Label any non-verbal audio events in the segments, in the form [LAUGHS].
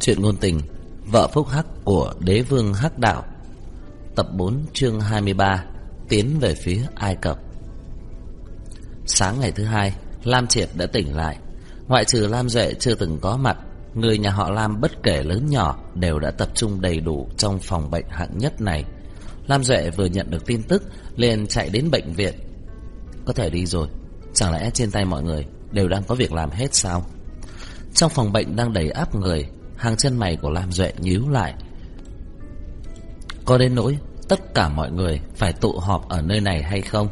Chuyện ngôn tình, Vợ phúc hắc của đế vương hắc đạo. Tập 4 chương 23 Tiến về phía Ai Cập. Sáng ngày thứ hai, Lam Triệt đã tỉnh lại. Ngoại trừ Lam Duệ chưa từng có mặt, Người nhà họ Lam bất kể lớn nhỏ Đều đã tập trung đầy đủ Trong phòng bệnh hạng nhất này. Lam Duệ vừa nhận được tin tức, liền chạy đến bệnh viện. Có thể đi rồi, Chẳng lẽ trên tay mọi người Đều đang có việc làm hết sao? Trong phòng bệnh đang đầy áp người Hàng chân mày của Lam Duệ nhíu lại. Có đến nỗi Tất cả mọi người phải tụ họp ở nơi này hay không?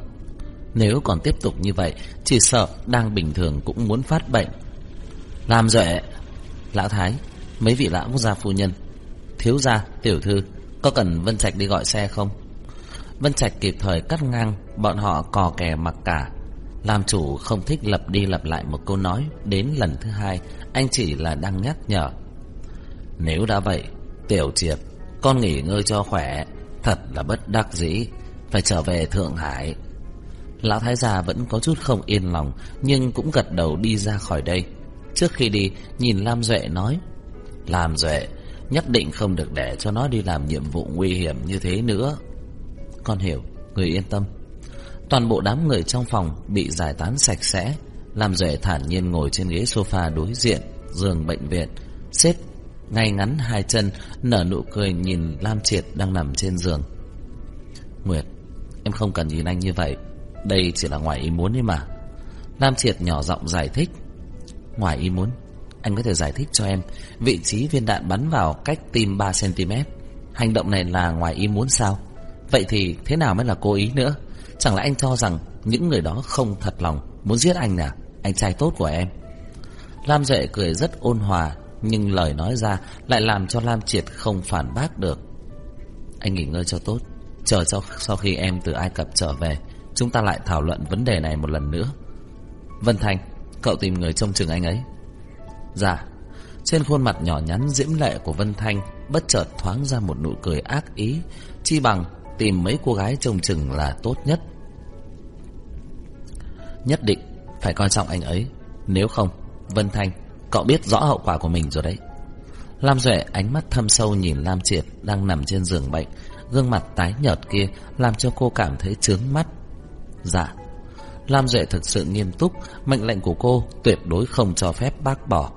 Nếu còn tiếp tục như vậy Chỉ sợ đang bình thường cũng muốn phát bệnh. Lam Duệ Lão Thái Mấy vị lão gia phu nhân Thiếu gia, tiểu thư Có cần Vân Trạch đi gọi xe không? Vân Trạch kịp thời cắt ngang Bọn họ cò kè mặc cả. Làm chủ không thích lặp đi lặp lại một câu nói Đến lần thứ hai Anh chỉ là đang nhắc nhở. Nếu đã vậy, Tiểu triệt, Con nghỉ ngơi cho khỏe. Thật là bất đắc dĩ. Phải trở về Thượng Hải. Lão Thái gia vẫn có chút không yên lòng, Nhưng cũng gật đầu đi ra khỏi đây. Trước khi đi, Nhìn Lam Duệ nói, Lam Duệ, Nhất định không được để cho nó đi làm nhiệm vụ nguy hiểm như thế nữa. Con hiểu, Người yên tâm. Toàn bộ đám người trong phòng Bị giải tán sạch sẽ. Lam Duệ thản nhiên ngồi trên ghế sofa đối diện, Giường bệnh viện, Xếp ngay ngắn hai chân, Nở nụ cười nhìn Lam Triệt đang nằm trên giường. Nguyệt, Em không cần nhìn anh như vậy. Đây chỉ là ngoài ý muốn ấy mà. Lam Triệt nhỏ giọng giải thích. Ngoài ý muốn, Anh có thể giải thích cho em. Vị trí viên đạn bắn vào cách tim 3cm Hành động này là ngoài ý muốn sao? Vậy thì thế nào mới là cố ý nữa? Chẳng lẽ anh cho rằng Những người đó không thật lòng Muốn giết anh à? Anh trai tốt của em. Lam Duệ cười rất ôn hòa nhưng lời nói ra lại làm cho Lam Triệt không phản bác được. Anh nghỉ ngơi cho tốt, Chờ cho sau khi em từ Ai Cập trở về, Chúng ta lại thảo luận vấn đề này một lần nữa. Vân Thành, Cậu tìm người trông chừng anh ấy. Dạ. Trên khuôn mặt nhỏ nhắn diễm lệ của Vân Thanh Bất chợt thoáng ra một nụ cười ác ý, Chi bằng tìm mấy cô gái trông chừng là tốt nhất. Nhất định Phải coi trọng anh ấy, Nếu không, Vân Thanh Cậu biết rõ hậu quả của mình rồi đấy. Lam Duệ ánh mắt thâm sâu nhìn Lam Triệt Đang nằm trên giường bệnh, Gương mặt tái nhợt kia Làm cho cô cảm thấy chướng mắt. Dạ Lam Duệ thực sự nghiêm túc, Mệnh lệnh của cô tuyệt đối không cho phép bác bỏ.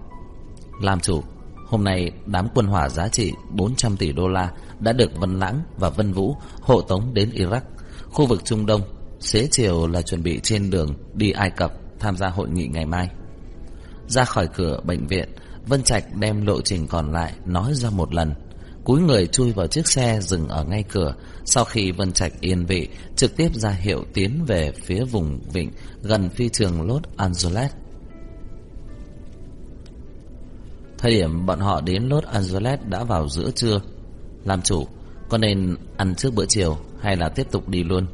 Lam chủ, Hôm nay đám quân hỏa giá trị 400 tỷ đô la Đã được Vân Lãng và Vân Vũ, Hộ tống đến Iraq. Khu vực Trung Đông, Xế chiều là chuẩn bị trên đường đi Ai Cập Tham gia hội nghị ngày mai. Ra khỏi cửa bệnh viện, Vân Trạch đem lộ trình còn lại Nói ra một lần. Cúi người chui vào chiếc xe dừng ở ngay cửa. Sau khi Vân Trạch yên vị, Trực tiếp ra hiệu tiến về phía vùng vịnh Gần phi trường Los Angeles. Thời điểm bọn họ đến Los Angeles đã vào giữa trưa. Làm chủ, Có nên ăn trước bữa chiều Hay là tiếp tục đi luôn?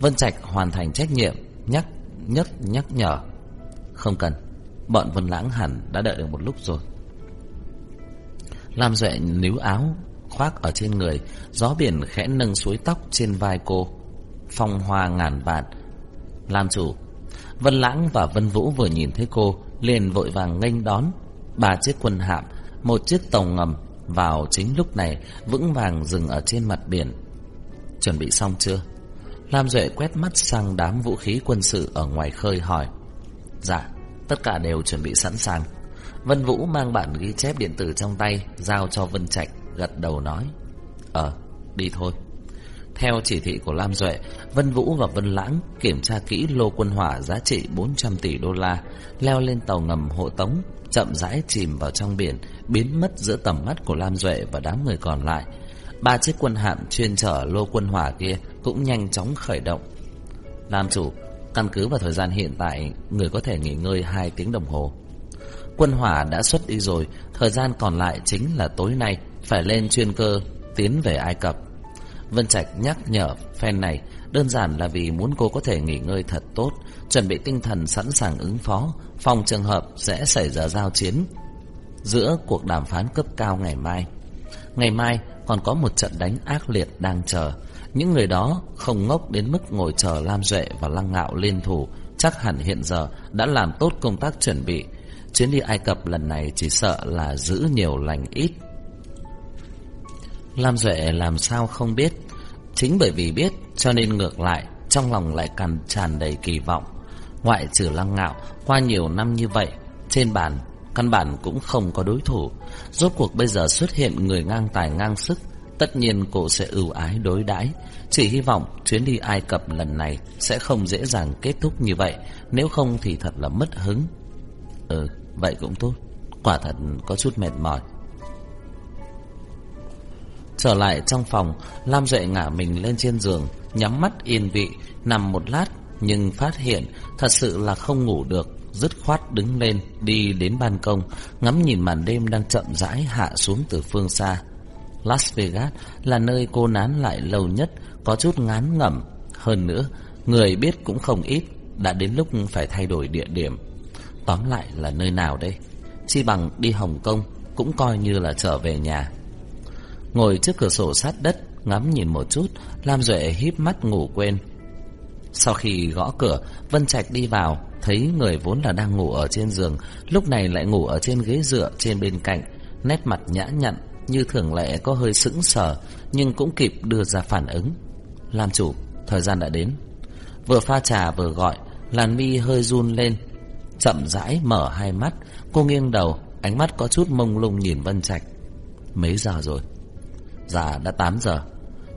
Vân Trạch hoàn thành trách nhiệm, Nhắc nhắc nhắc nhở. Không cần. Bọn Vân Lãng hẳn đã đợi được một lúc rồi. Lam Duệ níu áo, khoác ở trên người, Gió biển khẽ nâng suối tóc trên vai cô, Phong hoa ngàn vạn. Lam chủ, Vân Lãng và Vân Vũ vừa nhìn thấy cô, liền vội vàng nghênh đón. Ba chiếc quân hạm, Một chiếc tàu ngầm Vào chính lúc này Vững vàng dừng ở trên mặt biển. Chuẩn bị xong chưa? Lam Duệ quét mắt sang đám vũ khí quân sự Ở ngoài khơi hỏi. Dạ. Tất cả đều chuẩn bị sẵn sàng. Vân Vũ mang bản ghi chép điện tử trong tay, Giao cho Vân Trạch, Gật đầu nói Ờ đi thôi. Theo chỉ thị của Lam Duệ, Vân Vũ và Vân Lãng kiểm tra kỹ lô quân hỏa giá trị 400 tỷ đô la, Leo lên tàu ngầm hộ tống, Chậm rãi chìm vào trong biển, Biến mất giữa tầm mắt của Lam Duệ và đám người còn lại. Ba chiếc quân hạm chuyên chở lô quân hỏa kia Cũng nhanh chóng khởi động. Lam chủ Căn cứ vào thời gian hiện tại, Người có thể nghỉ ngơi 2 tiếng đồng hồ. Quân hỏa đã xuất đi rồi, Thời gian còn lại chính là tối nay, Phải lên chuyên cơ, Tiến về Ai Cập. Vân Trạch nhắc nhở phen này, Đơn giản là vì muốn cô có thể nghỉ ngơi thật tốt, Chuẩn bị tinh thần sẵn sàng ứng phó, Phòng trường hợp sẽ xảy ra giao chiến Giữa cuộc đàm phán cấp cao ngày mai. Ngày mai còn có một trận đánh ác liệt đang chờ những người đó không ngốc đến mức ngồi chờ Lam Duệ và Lăng Ngạo liên thủ Chắc hẳn hiện giờ đã làm tốt công tác chuẩn bị. Chuyến đi Ai Cập lần này chỉ sợ là giữ nhiều lành ít. Lam Duệ làm sao không biết? Chính bởi vì biết, cho nên ngược lại, Trong lòng lại càng tràn đầy kỳ vọng. Ngoại trừ lăng ngạo, Qua nhiều năm như vậy, Trên bàn, Căn bản cũng không có đối thủ. Rốt cuộc bây giờ xuất hiện người ngang tài ngang sức Tất nhiên cô sẽ ưu ái đối đãi. Chỉ hy vọng chuyến đi Ai Cập lần này Sẽ không dễ dàng kết thúc như vậy. Nếu không thì thật là mất hứng. Ừ vậy cũng tốt. Quả thật có chút mệt mỏi. Trở lại trong phòng, Lam Duệ ngả mình lên trên giường, Nhắm mắt yên vị, Nằm một lát, Nhưng phát hiện Thật sự là không ngủ được, Dứt khoát đứng lên, Đi đến ban công, Ngắm nhìn màn đêm đang chậm rãi hạ xuống từ phương xa. Las Vegas là nơi cô nán lại lâu nhất, Có chút ngán ngẩm. Hơn nữa, Người biết cũng không ít, Đã đến lúc phải thay đổi địa điểm. Tóm lại là nơi nào đây? Chi bằng đi Hồng Kông, Cũng coi như là trở về nhà. Ngồi trước cửa sổ sát đất, Ngắm nhìn một chút, Lam Duệ híp mắt ngủ quên. Sau khi gõ cửa, Vân Trạch đi vào, Thấy người vốn là đang ngủ ở trên giường, Lúc này lại ngủ ở trên ghế dựa trên bên cạnh, Nét mặt nhã nhặn như thường lệ có hơi sững sờ, Nhưng cũng kịp đưa ra phản ứng. Lan chủ, Thời gian đã đến. Vừa pha trà vừa gọi Làn mi hơi run lên. Chậm rãi mở hai mắt, Cô nghiêng đầu, Ánh mắt có chút mông lung nhìn Vân Trạch. Mấy giờ rồi? Dạ đã 8 giờ.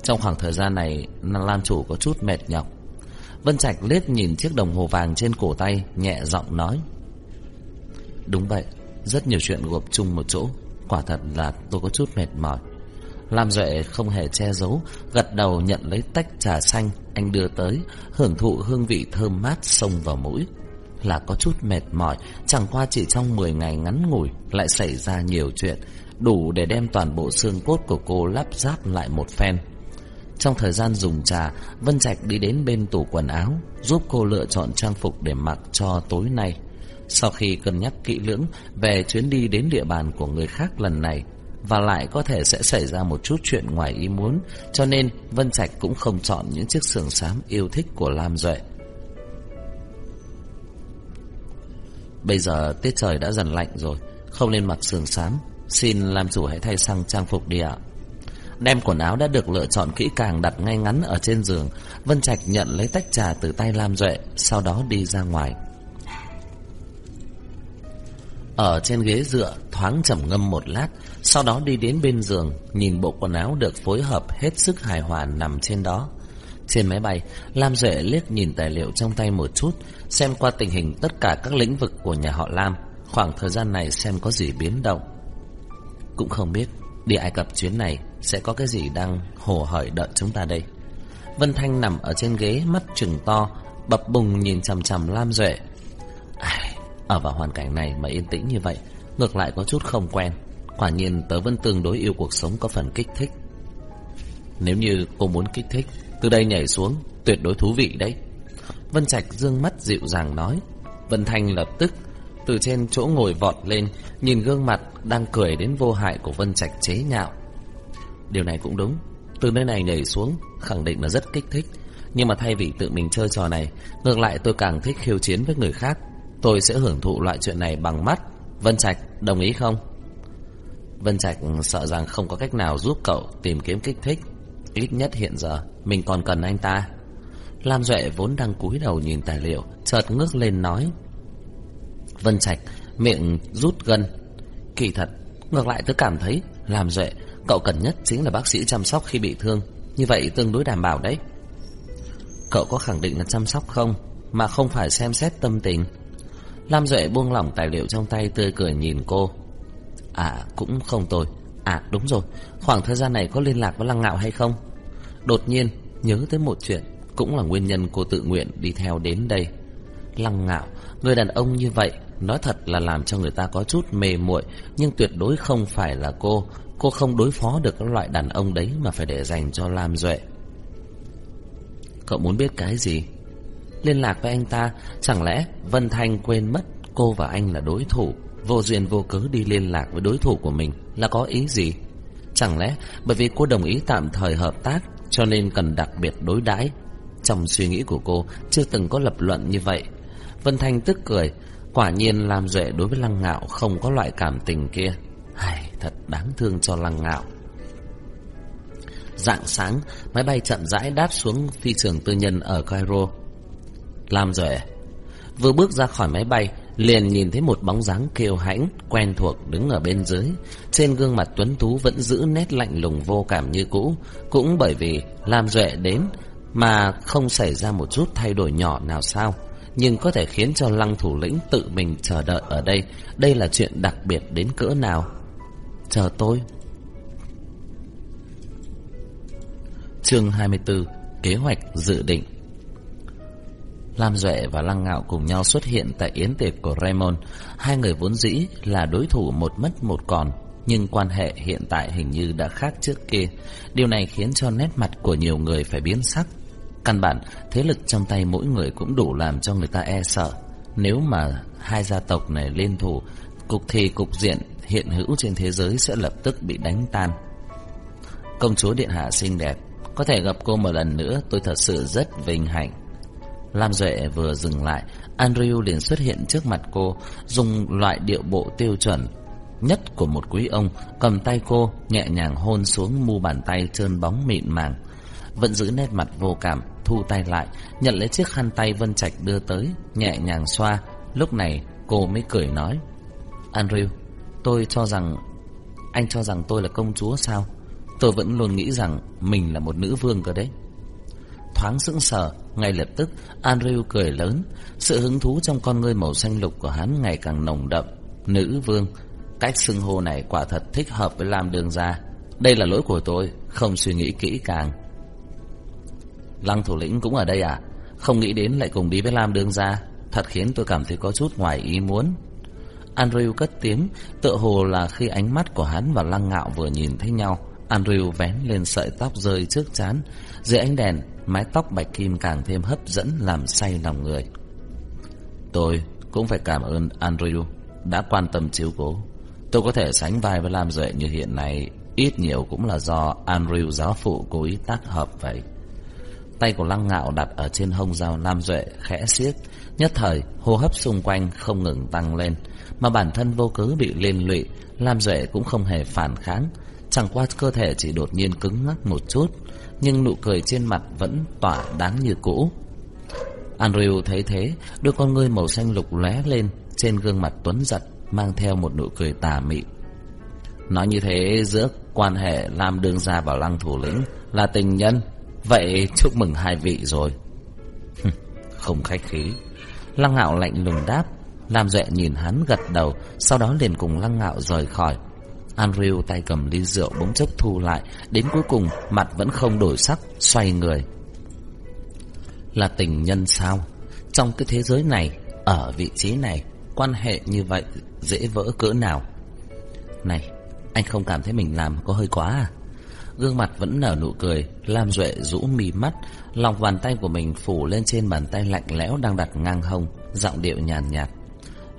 Trong khoảng thời gian này Lam chủ có chút mệt nhọc. Vân Trạch liếc nhìn chiếc đồng hồ vàng trên cổ tay, Nhẹ giọng nói. Đúng vậy, Rất nhiều chuyện gộp chung một chỗ. Quả thật là tôi có chút mệt mỏi Lam Duệ không hề che giấu Gật đầu nhận lấy tách trà xanh Anh đưa tới Hưởng thụ hương vị thơm mát xông vào mũi Là có chút mệt mỏi Chẳng qua chỉ trong 10 ngày ngắn ngủi Lại xảy ra nhiều chuyện đủ để đem toàn bộ xương cốt của cô lắp ráp lại một phen. Trong thời gian dùng trà, Vân Trạch đi đến bên tủ quần áo, giúp cô lựa chọn trang phục để mặc cho tối nay. Sau khi cân nhắc kỹ lưỡng về chuyến đi đến địa bàn của người khác lần này, và lại có thể sẽ xảy ra một chút chuyện ngoài ý muốn, cho nên Vân Trạch cũng không chọn những chiếc sườn xám yêu thích của Lam Duệ. Bây giờ tiết trời đã dần lạnh rồi, không nên mặc sườn xám, Xin làm chủ hãy thay sang trang phục đi ạ. Đem quần áo đã được lựa chọn kỹ càng đặt ngay ngắn ở trên giường Vân Trạch nhận lấy tách trà từ tay Lam Duệ Sau đó đi ra ngoài. Ở trên ghế dựa thoáng trầm ngâm một lát Sau đó đi đến bên giường Nhìn bộ quần áo được phối hợp hết sức hài hòa nằm trên đó Trên máy bay Lam Duệ liếc nhìn tài liệu trong tay một chút Xem qua tình hình tất cả các lĩnh vực của nhà họ Lam Khoảng thời gian này xem có gì biến động cũng không biết đi Ai Cập chuyến này sẽ có cái gì đang hồ hởi đợi chúng ta đây. Vân Thanh nằm ở trên ghế mắt trừng to, bập bùng nhìn chằm chằm Lam Duệ. Ai, ở vào hoàn cảnh này mà yên tĩnh như vậy, ngược lại có chút không quen. Quả nhiên tớ vẫn tương đối yêu cuộc sống có phần kích thích. Nếu như cô muốn kích thích, từ đây nhảy xuống, tuyệt đối thú vị đấy. Vân Trạch dương mắt dịu dàng nói. Vân Thanh lập tức từ trên chỗ ngồi vọt lên, nhìn gương mặt đang cười đến vô hại của Vân Trạch chế nhạo. Điều này cũng đúng, từ nơi này nhảy xuống, khẳng định là rất kích thích. Nhưng mà thay vì tự mình chơi trò này, ngược lại tôi càng thích khiêu chiến với người khác. Tôi sẽ hưởng thụ loại chuyện này bằng mắt. Vân Trạch, đồng ý không? Vân Trạch sợ rằng không có cách nào giúp cậu tìm kiếm kích thích. Ít nhất hiện giờ, mình còn cần anh ta. Lam Duệ vốn đang cúi đầu nhìn tài liệu, chợt ngước lên nói. Vân Trạch miệng rút gân. Kỳ thật, ngược lại tôi cảm thấy làm duệ, cậu cần nhất chính là bác sĩ chăm sóc khi bị thương. Như vậy tương đối đảm bảo đấy. Cậu có khẳng định là chăm sóc không, mà không phải xem xét tâm tình. Lam Duệ buông lỏng tài liệu trong tay tươi cười nhìn cô. À, cũng không tồi. À, đúng rồi, khoảng thời gian này có liên lạc với Lăng Ngạo hay không? Đột nhiên, nhớ tới một chuyện, cũng là nguyên nhân cô tự nguyện đi theo đến đây. Lăng Ngạo, người đàn ông như vậy Nói thật là làm cho người ta có chút mê muội Nhưng tuyệt đối không phải là cô Cô không đối phó được các loại đàn ông đấy Mà phải để dành cho Lam Duệ Cậu muốn biết cái gì Liên lạc với anh ta Chẳng lẽ Vân Thanh quên mất Cô và anh là đối thủ Vô duyên vô cớ đi liên lạc với đối thủ của mình Là có ý gì Chẳng lẽ bởi vì cô đồng ý tạm thời hợp tác Cho nên cần đặc biệt đối đãi Trong suy nghĩ của cô Chưa từng có lập luận như vậy Vân Thanh tức cười Quả nhiên làm Duệ đối với Lăng Ngạo không có loại cảm tình kia. Ai, thật đáng thương cho Lăng Ngạo. Dạng sáng, máy bay chậm rãi đáp xuống phi trường tư nhân ở Cairo. Lam Duệ vừa bước ra khỏi máy bay, liền nhìn thấy một bóng dáng kiêu hãnh, quen thuộc đứng ở bên dưới. Trên gương mặt tuấn tú vẫn giữ nét lạnh lùng vô cảm như cũ, cũng bởi vì Lam Duệ đến mà không xảy ra một chút thay đổi nhỏ nào sao. Nhưng có thể khiến cho lăng thủ lĩnh tự mình chờ đợi ở đây. Đây là chuyện đặc biệt đến cỡ nào? Chờ tôi. Chương 24 Kế hoạch dự định. Lam Duệ và Lăng Ngạo cùng nhau xuất hiện tại yến tiệc của Raymond. Hai người vốn dĩ là đối thủ một mất một còn, nhưng quan hệ hiện tại hình như đã khác trước kia. Điều này khiến cho nét mặt của nhiều người phải biến sắc. Căn bản, thế lực trong tay mỗi người cũng đủ làm cho người ta e sợ. Nếu mà hai gia tộc này liên thủ, cục thì cục diện hiện hữu trên thế giới sẽ lập tức bị đánh tan. Công chúa Điện Hạ xinh đẹp, có thể gặp cô một lần nữa tôi thật sự rất vinh hạnh. Lam Duệ vừa dừng lại, Andrew liền xuất hiện trước mặt cô, dùng loại điệu bộ tiêu chuẩn nhất của một quý ông, cầm tay cô, nhẹ nhàng hôn xuống mu bàn tay trơn bóng mịn màng. Vẫn giữ nét mặt vô cảm, thu tay lại, nhận lấy chiếc khăn tay Vân Trạch đưa tới, nhẹ nhàng xoa. Lúc này cô mới cười nói, Andrew, tôi cho rằng, anh cho rằng tôi là công chúa sao? Tôi vẫn luôn nghĩ rằng mình là một nữ vương cơ đấy. Thoáng sững sờ, ngay lập tức Andrew cười lớn, sự hứng thú trong con ngươi màu xanh lục của hắn ngày càng nồng đậm. Nữ vương, cách xưng hô này quả thật thích hợp với Lam Đường gia. Đây là lỗi của tôi, không suy nghĩ kỹ càng. Lăng thủ lĩnh cũng ở đây à? Không nghĩ đến lại cùng đi với Lam Đường gia, thật khiến tôi cảm thấy có chút ngoài ý muốn. Andrew cất tiếng, tựa hồ là khi ánh mắt của hắn và Lăng Ngạo vừa nhìn thấy nhau, Andrew vén lên sợi tóc rơi trước chán, dưới ánh đèn, mái tóc bạch kim càng thêm hấp dẫn làm say lòng người. Tôi cũng phải cảm ơn Andrew đã quan tâm chiếu cố. Tôi có thể sánh vai với Lam Duệ như hiện nay, ít nhiều cũng là do Andrew giáo phụ cố ý tác hợp vậy. Tay của Lăng Ngạo đặt ở trên hông dao Lam Duệ khẽ siết, nhất thời hô hấp xung quanh không ngừng tăng lên, mà bản thân vô cớ bị liên lụy, Lam Duệ cũng không hề phản kháng, chẳng qua cơ thể chỉ đột nhiên cứng ngắc một chút, nhưng nụ cười trên mặt vẫn tỏa đáng như cũ. Andrew thấy thế, đôi con ngươi màu xanh lục lóe lên, trên gương mặt tuấn giật mang theo một nụ cười tà mị. Nói như thế giữa quan hệ Lam Đương Gia và Lăng Thủ Lĩnh là tình nhân, vậy chúc mừng hai vị rồi. Không khách khí. Lăng Ngạo lạnh lùng đáp, Lam Duệ nhìn hắn gật đầu, sau đó liền cùng Lăng Ngạo rời khỏi. Andrew tay cầm ly rượu bỗng chốc thu lại, đến cuối cùng mặt vẫn không đổi sắc, xoay người. Là tình nhân sao? Trong cái thế giới này, ở vị trí này, quan hệ như vậy dễ vỡ cỡ nào? Này, anh không cảm thấy mình làm có hơi quá à? Gương mặt vẫn nở nụ cười, Lam Duệ rũ mì mắt, lòng bàn tay của mình phủ lên trên bàn tay lạnh lẽo đang đặt ngang hông, giọng điệu nhàn nhạt, nhạt.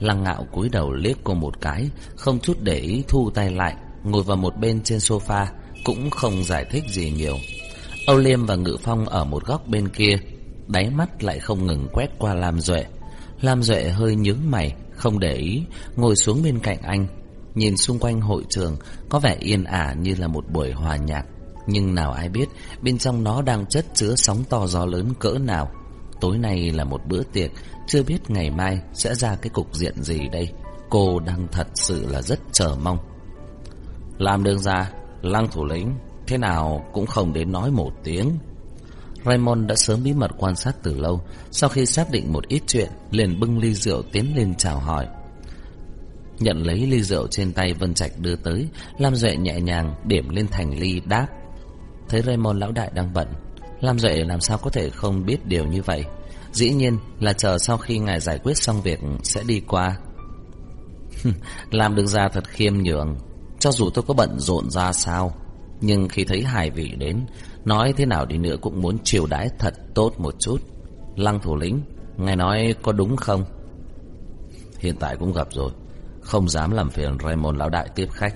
Lăng ngạo cúi đầu liếc cô một cái, không chút để ý thu tay lại, ngồi vào một bên trên sofa, cũng không giải thích gì nhiều. Âu Liêm và Ngự Phong ở một góc bên kia, đáy mắt lại không ngừng quét qua Lam Duệ. Lam Duệ hơi nhướng mày, không để ý, ngồi xuống bên cạnh anh, nhìn xung quanh hội trường có vẻ yên ả như là một buổi hòa nhạc. Nhưng nào ai biết bên trong nó đang chất chứa sóng to gió lớn cỡ nào. Tối nay là một bữa tiệc, chưa biết ngày mai sẽ ra cái cục diện gì đây. Cô đang thật sự là rất chờ mong. Làm đường ra, Lăng thủ lĩnh, Thế nào cũng không đến nói một tiếng. Raymond đã sớm bí mật quan sát từ lâu, Sau khi xác định một ít chuyện, Liền bưng ly rượu tiến lên chào hỏi. Nhận lấy ly rượu trên tay Vân Trạch đưa tới, Lam Duệ nhẹ nhàng điểm lên thành ly đáp. Thấy Raymond lão đại đang bận Lam Duệ làm sao có thể không biết điều như vậy Dĩ nhiên là chờ sau khi ngài giải quyết xong việc sẽ đi qua. [LAUGHS] Làm được ra thật khiêm nhường, cho dù tôi có bận rộn ra sao, nhưng khi thấy hải vị đến, nói thế nào đi nữa cũng muốn chiều đãi thật tốt một chút. Lăng thủ lĩnh, ngài nói có đúng không? Hiện tại cũng gặp rồi, không dám làm phiền Raymond lão đại tiếp khách.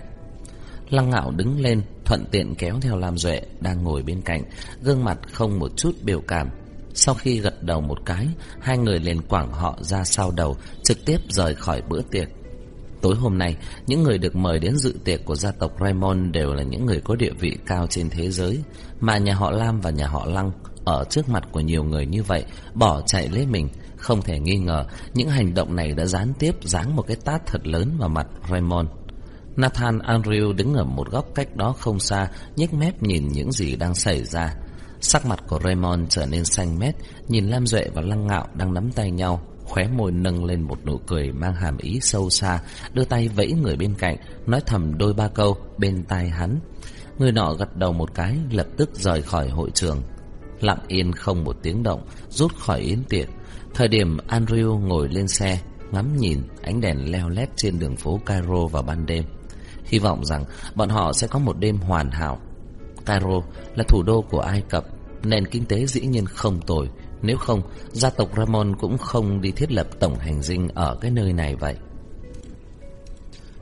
Lăng ngạo đứng lên, thuận tiện kéo theo Lam Duệ đang ngồi bên cạnh, gương mặt không một chút biểu cảm, Sau khi gật đầu một cái, hai người liền quảng họ ra sau đầu, trực tiếp rời khỏi bữa tiệc. Tối hôm nay, những người được mời đến dự tiệc của gia tộc Raymond đều là những người có địa vị cao trên thế giới, mà nhà họ Lam và nhà họ Lăng ở trước mặt của nhiều người như vậy, bỏ chạy lấy mình, không thể nghi ngờ những hành động này đã gián tiếp giáng một cái tát thật lớn vào mặt Raymond. Nathan Andrew đứng ở một góc cách đó không xa, nhếch mép nhìn những gì đang xảy ra. Sắc mặt của Raymond trở nên xanh mét, nhìn Lam Duệ và Lăng Ngạo đang nắm tay nhau, khóe môi nâng lên một nụ cười mang hàm ý sâu xa, đưa tay vẫy người bên cạnh, nói thầm đôi ba câu bên tai hắn. Người nọ gật đầu một cái, lập tức rời khỏi hội trường. Lặng yên không một tiếng động, rút khỏi yến tiệc. Thời điểm Andrew ngồi lên xe, ngắm nhìn ánh đèn leo lét trên đường phố Cairo vào ban đêm. Hy vọng rằng bọn họ sẽ có một đêm hoàn hảo. Cairo là thủ đô của Ai Cập, nền kinh tế dĩ nhiên không tồi. Nếu không, gia tộc Ramon cũng không đi thiết lập tổng hành dinh ở cái nơi này vậy.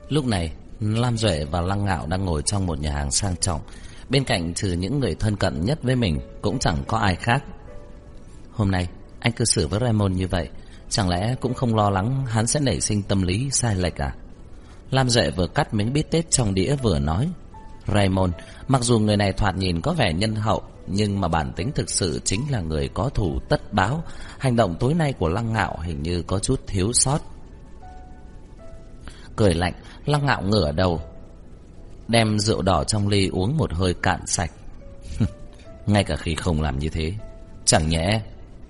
Lúc này, Lam Duệ và Lăng Ngạo đang ngồi trong một nhà hàng sang trọng. Bên cạnh trừ những người thân cận nhất với mình cũng chẳng có ai khác. Hôm nay, anh cư xử với Raymond như vậy, chẳng lẽ cũng không lo lắng hắn sẽ nảy sinh tâm lý sai lệch à? Lam Duệ vừa cắt miếng bít tết trong đĩa vừa nói. Raymond, mặc dù người này thoạt nhìn có vẻ nhân hậu, nhưng mà bản tính thực sự chính là người có thủ tất báo. Hành động tối nay của Lăng Ngạo hình như có chút thiếu sót. Cười lạnh, Lăng Ngạo ngửa đầu, đem rượu đỏ trong ly uống một hơi cạn sạch. [LAUGHS] Ngay cả khi không làm như thế, chẳng nhẽ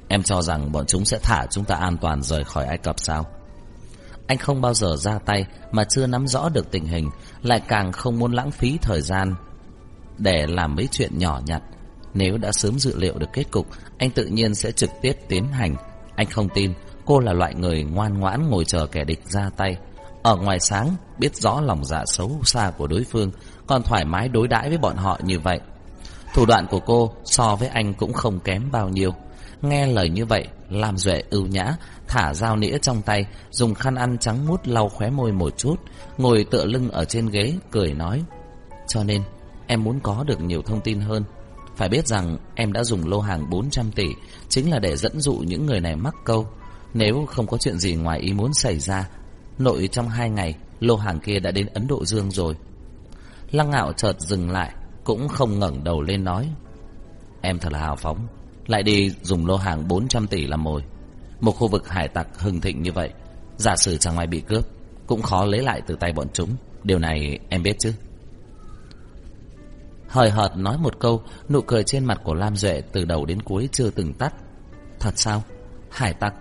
em cho rằng bọn chúng sẽ thả chúng ta an toàn rời khỏi Ai Cập sao? Anh không bao giờ ra tay mà chưa nắm rõ được tình hình, lại càng không muốn lãng phí thời gian để làm mấy chuyện nhỏ nhặt. Nếu đã sớm dự liệu được kết cục, anh tự nhiên sẽ trực tiếp tiến hành. Anh không tin cô là loại người ngoan ngoãn ngồi chờ kẻ địch ra tay. Ở ngoài sáng, biết rõ lòng dạ xấu xa của đối phương, còn thoải mái đối đãi với bọn họ như vậy. Thủ đoạn của cô so với anh cũng không kém bao nhiêu. Nghe lời như vậy, làm Duệ ưu nhã, thả dao nĩa trong tay, dùng khăn ăn trắng mút lau khóe môi một chút, ngồi tựa lưng ở trên ghế, cười nói. Cho nên, em muốn có được nhiều thông tin hơn. Phải biết rằng em đã dùng lô hàng 400 tỷ, chính là để dẫn dụ những người này mắc câu. Nếu không có chuyện gì ngoài ý muốn xảy ra, nội trong hai ngày, lô hàng kia đã đến Ấn Độ Dương rồi. Lăng ngạo chợt dừng lại, cũng không ngẩng đầu lên nói. Em thật là hào phóng, lại đi dùng lô hàng 400 tỷ làm mồi. Một khu vực hải tặc hưng thịnh như vậy, giả sử chẳng may bị cướp, cũng khó lấy lại từ tay bọn chúng. Điều này em biết chứ? Hời hợt nói một câu, nụ cười trên mặt của Lam Duệ từ đầu đến cuối chưa từng tắt. Thật sao? Hải tặc?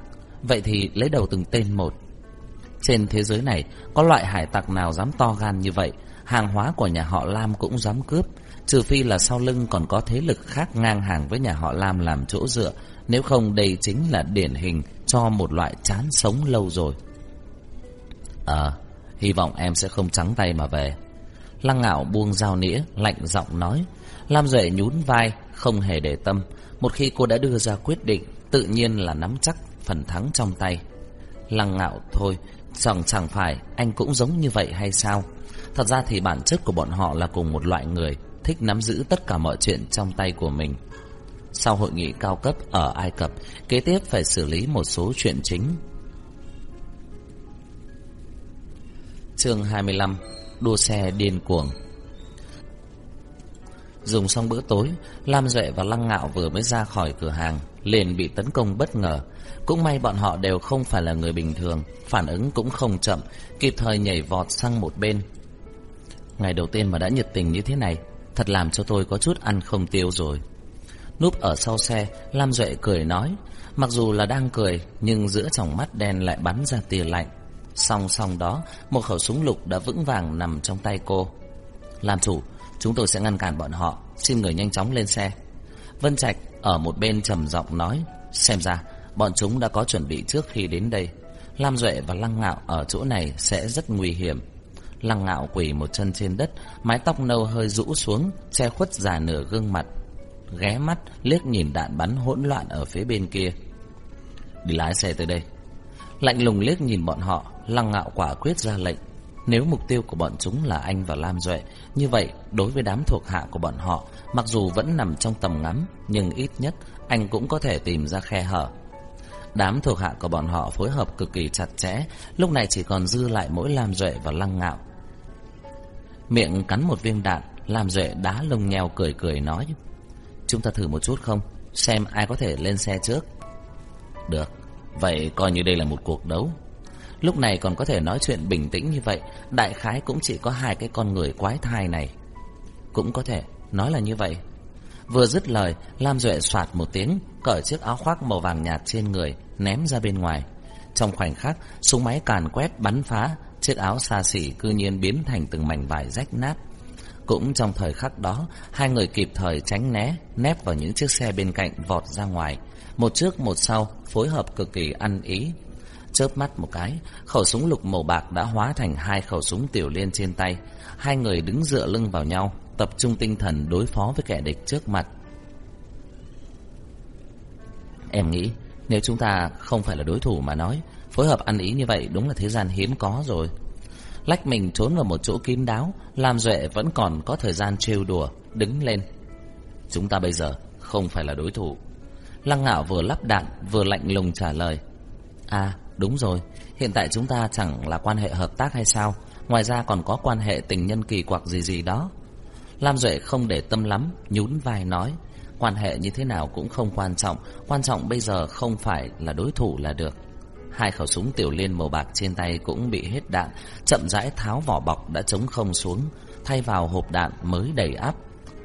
Vậy thì lấy đầu từng tên một. Trên thế giới này, có loại hải tặc nào dám to gan như vậy, hàng hóa của nhà họ Lam cũng dám cướp, trừ phi là sau lưng còn có thế lực khác ngang hàng với nhà họ Lam làm chỗ dựa, nếu không đây chính là điển hình cho một loại chán sống lâu rồi. Ờ, hy vọng em sẽ không trắng tay mà về. Lăng ngạo buông dao nĩa, lạnh giọng nói. Lam Duệ nhún vai, không hề để tâm. Một khi cô đã đưa ra quyết định, tự nhiên là nắm chắc phần thắng trong tay. Lăng ngạo thôi, chẳng chẳng phải anh cũng giống như vậy hay sao? Thật ra thì bản chất của bọn họ là cùng một loại người, thích nắm giữ tất cả mọi chuyện trong tay của mình. Sau hội nghị cao cấp ở Ai Cập, kế tiếp phải xử lý một số chuyện chính. Chương 25 Đua xe điên cuồng Dùng xong bữa tối, Lam Duệ và Lăng Ngạo vừa mới ra khỏi cửa hàng, liền bị tấn công bất ngờ. Cũng may bọn họ đều không phải là người bình thường, phản ứng cũng không chậm, kịp thời nhảy vọt sang một bên. Ngày đầu tiên mà đã nhiệt tình như thế này, thật làm cho tôi có chút ăn không tiêu rồi. Núp ở sau xe, Lam Duệ cười nói, mặc dù là đang cười, nhưng giữa tròng mắt đen lại bắn ra tia lạnh. Song song đó, một khẩu súng lục đã vững vàng nằm trong tay cô. Làm chủ, chúng tôi sẽ ngăn cản bọn họ, xin người nhanh chóng lên xe. Vân Trạch ở một bên trầm giọng nói, xem ra bọn chúng đã có chuẩn bị trước khi đến đây. Lam Duệ và Lăng Ngạo ở chỗ này sẽ rất nguy hiểm. Lăng Ngạo quỳ một chân trên đất, mái tóc nâu hơi rũ xuống, che khuất già nửa gương mặt. Ghé mắt liếc nhìn đạn bắn hỗn loạn ở phía bên kia. Đi lái xe tới đây. Lạnh lùng liếc nhìn bọn họ, Lăng Ngạo quả quyết ra lệnh. Nếu mục tiêu của bọn chúng là anh và Lam Duệ, như vậy đối với đám thuộc hạ của bọn họ, mặc dù vẫn nằm trong tầm ngắm, nhưng ít nhất anh cũng có thể tìm ra khe hở. Đám thuộc hạ của bọn họ phối hợp cực kỳ chặt chẽ, lúc này chỉ còn dư lại mỗi Lam Duệ và Lăng Ngạo. Miệng cắn một viên đạn, làm Duệ đá lông nheo cười cười nói, Chúng ta thử một chút không, xem ai có thể lên xe trước. Được, vậy coi như đây là một cuộc đấu. Lúc này còn có thể nói chuyện bình tĩnh như vậy Đại khái cũng chỉ có hai cái con người quái thai này Cũng có thể Nói là như vậy Vừa dứt lời Lam Duệ soạt một tiếng Cởi chiếc áo khoác màu vàng nhạt trên người Ném ra bên ngoài Trong khoảnh khắc Súng máy càn quét bắn phá Chiếc áo xa xỉ cư nhiên biến thành từng mảnh vải rách nát Cũng trong thời khắc đó Hai người kịp thời tránh né Nép vào những chiếc xe bên cạnh vọt ra ngoài Một trước một sau Phối hợp cực kỳ ăn ý Chớp mắt một cái, khẩu súng lục màu bạc đã hóa thành hai khẩu súng tiểu liên trên tay. Hai người đứng dựa lưng vào nhau, tập trung tinh thần đối phó với kẻ địch trước mặt. Em nghĩ, nếu chúng ta không phải là đối thủ mà nói, phối hợp ăn ý như vậy đúng là thế gian hiếm có rồi. Lách mình trốn vào một chỗ kín đáo, làm Duệ vẫn còn có thời gian trêu đùa, đứng lên. Chúng ta bây giờ không phải là đối thủ. Lăng ngạo vừa lắp đạn, vừa lạnh lùng trả lời. À, Đúng rồi, hiện tại chúng ta chẳng là quan hệ hợp tác hay sao Ngoài ra còn có quan hệ tình nhân kỳ quặc gì gì đó Lam Duệ không để tâm lắm Nhún vai nói Quan hệ như thế nào cũng không quan trọng Quan trọng bây giờ không phải là đối thủ là được Hai khẩu súng tiểu liên màu bạc trên tay cũng bị hết đạn, Chậm rãi tháo vỏ bọc đã chống không xuống, Thay vào hộp đạn mới đầy áp.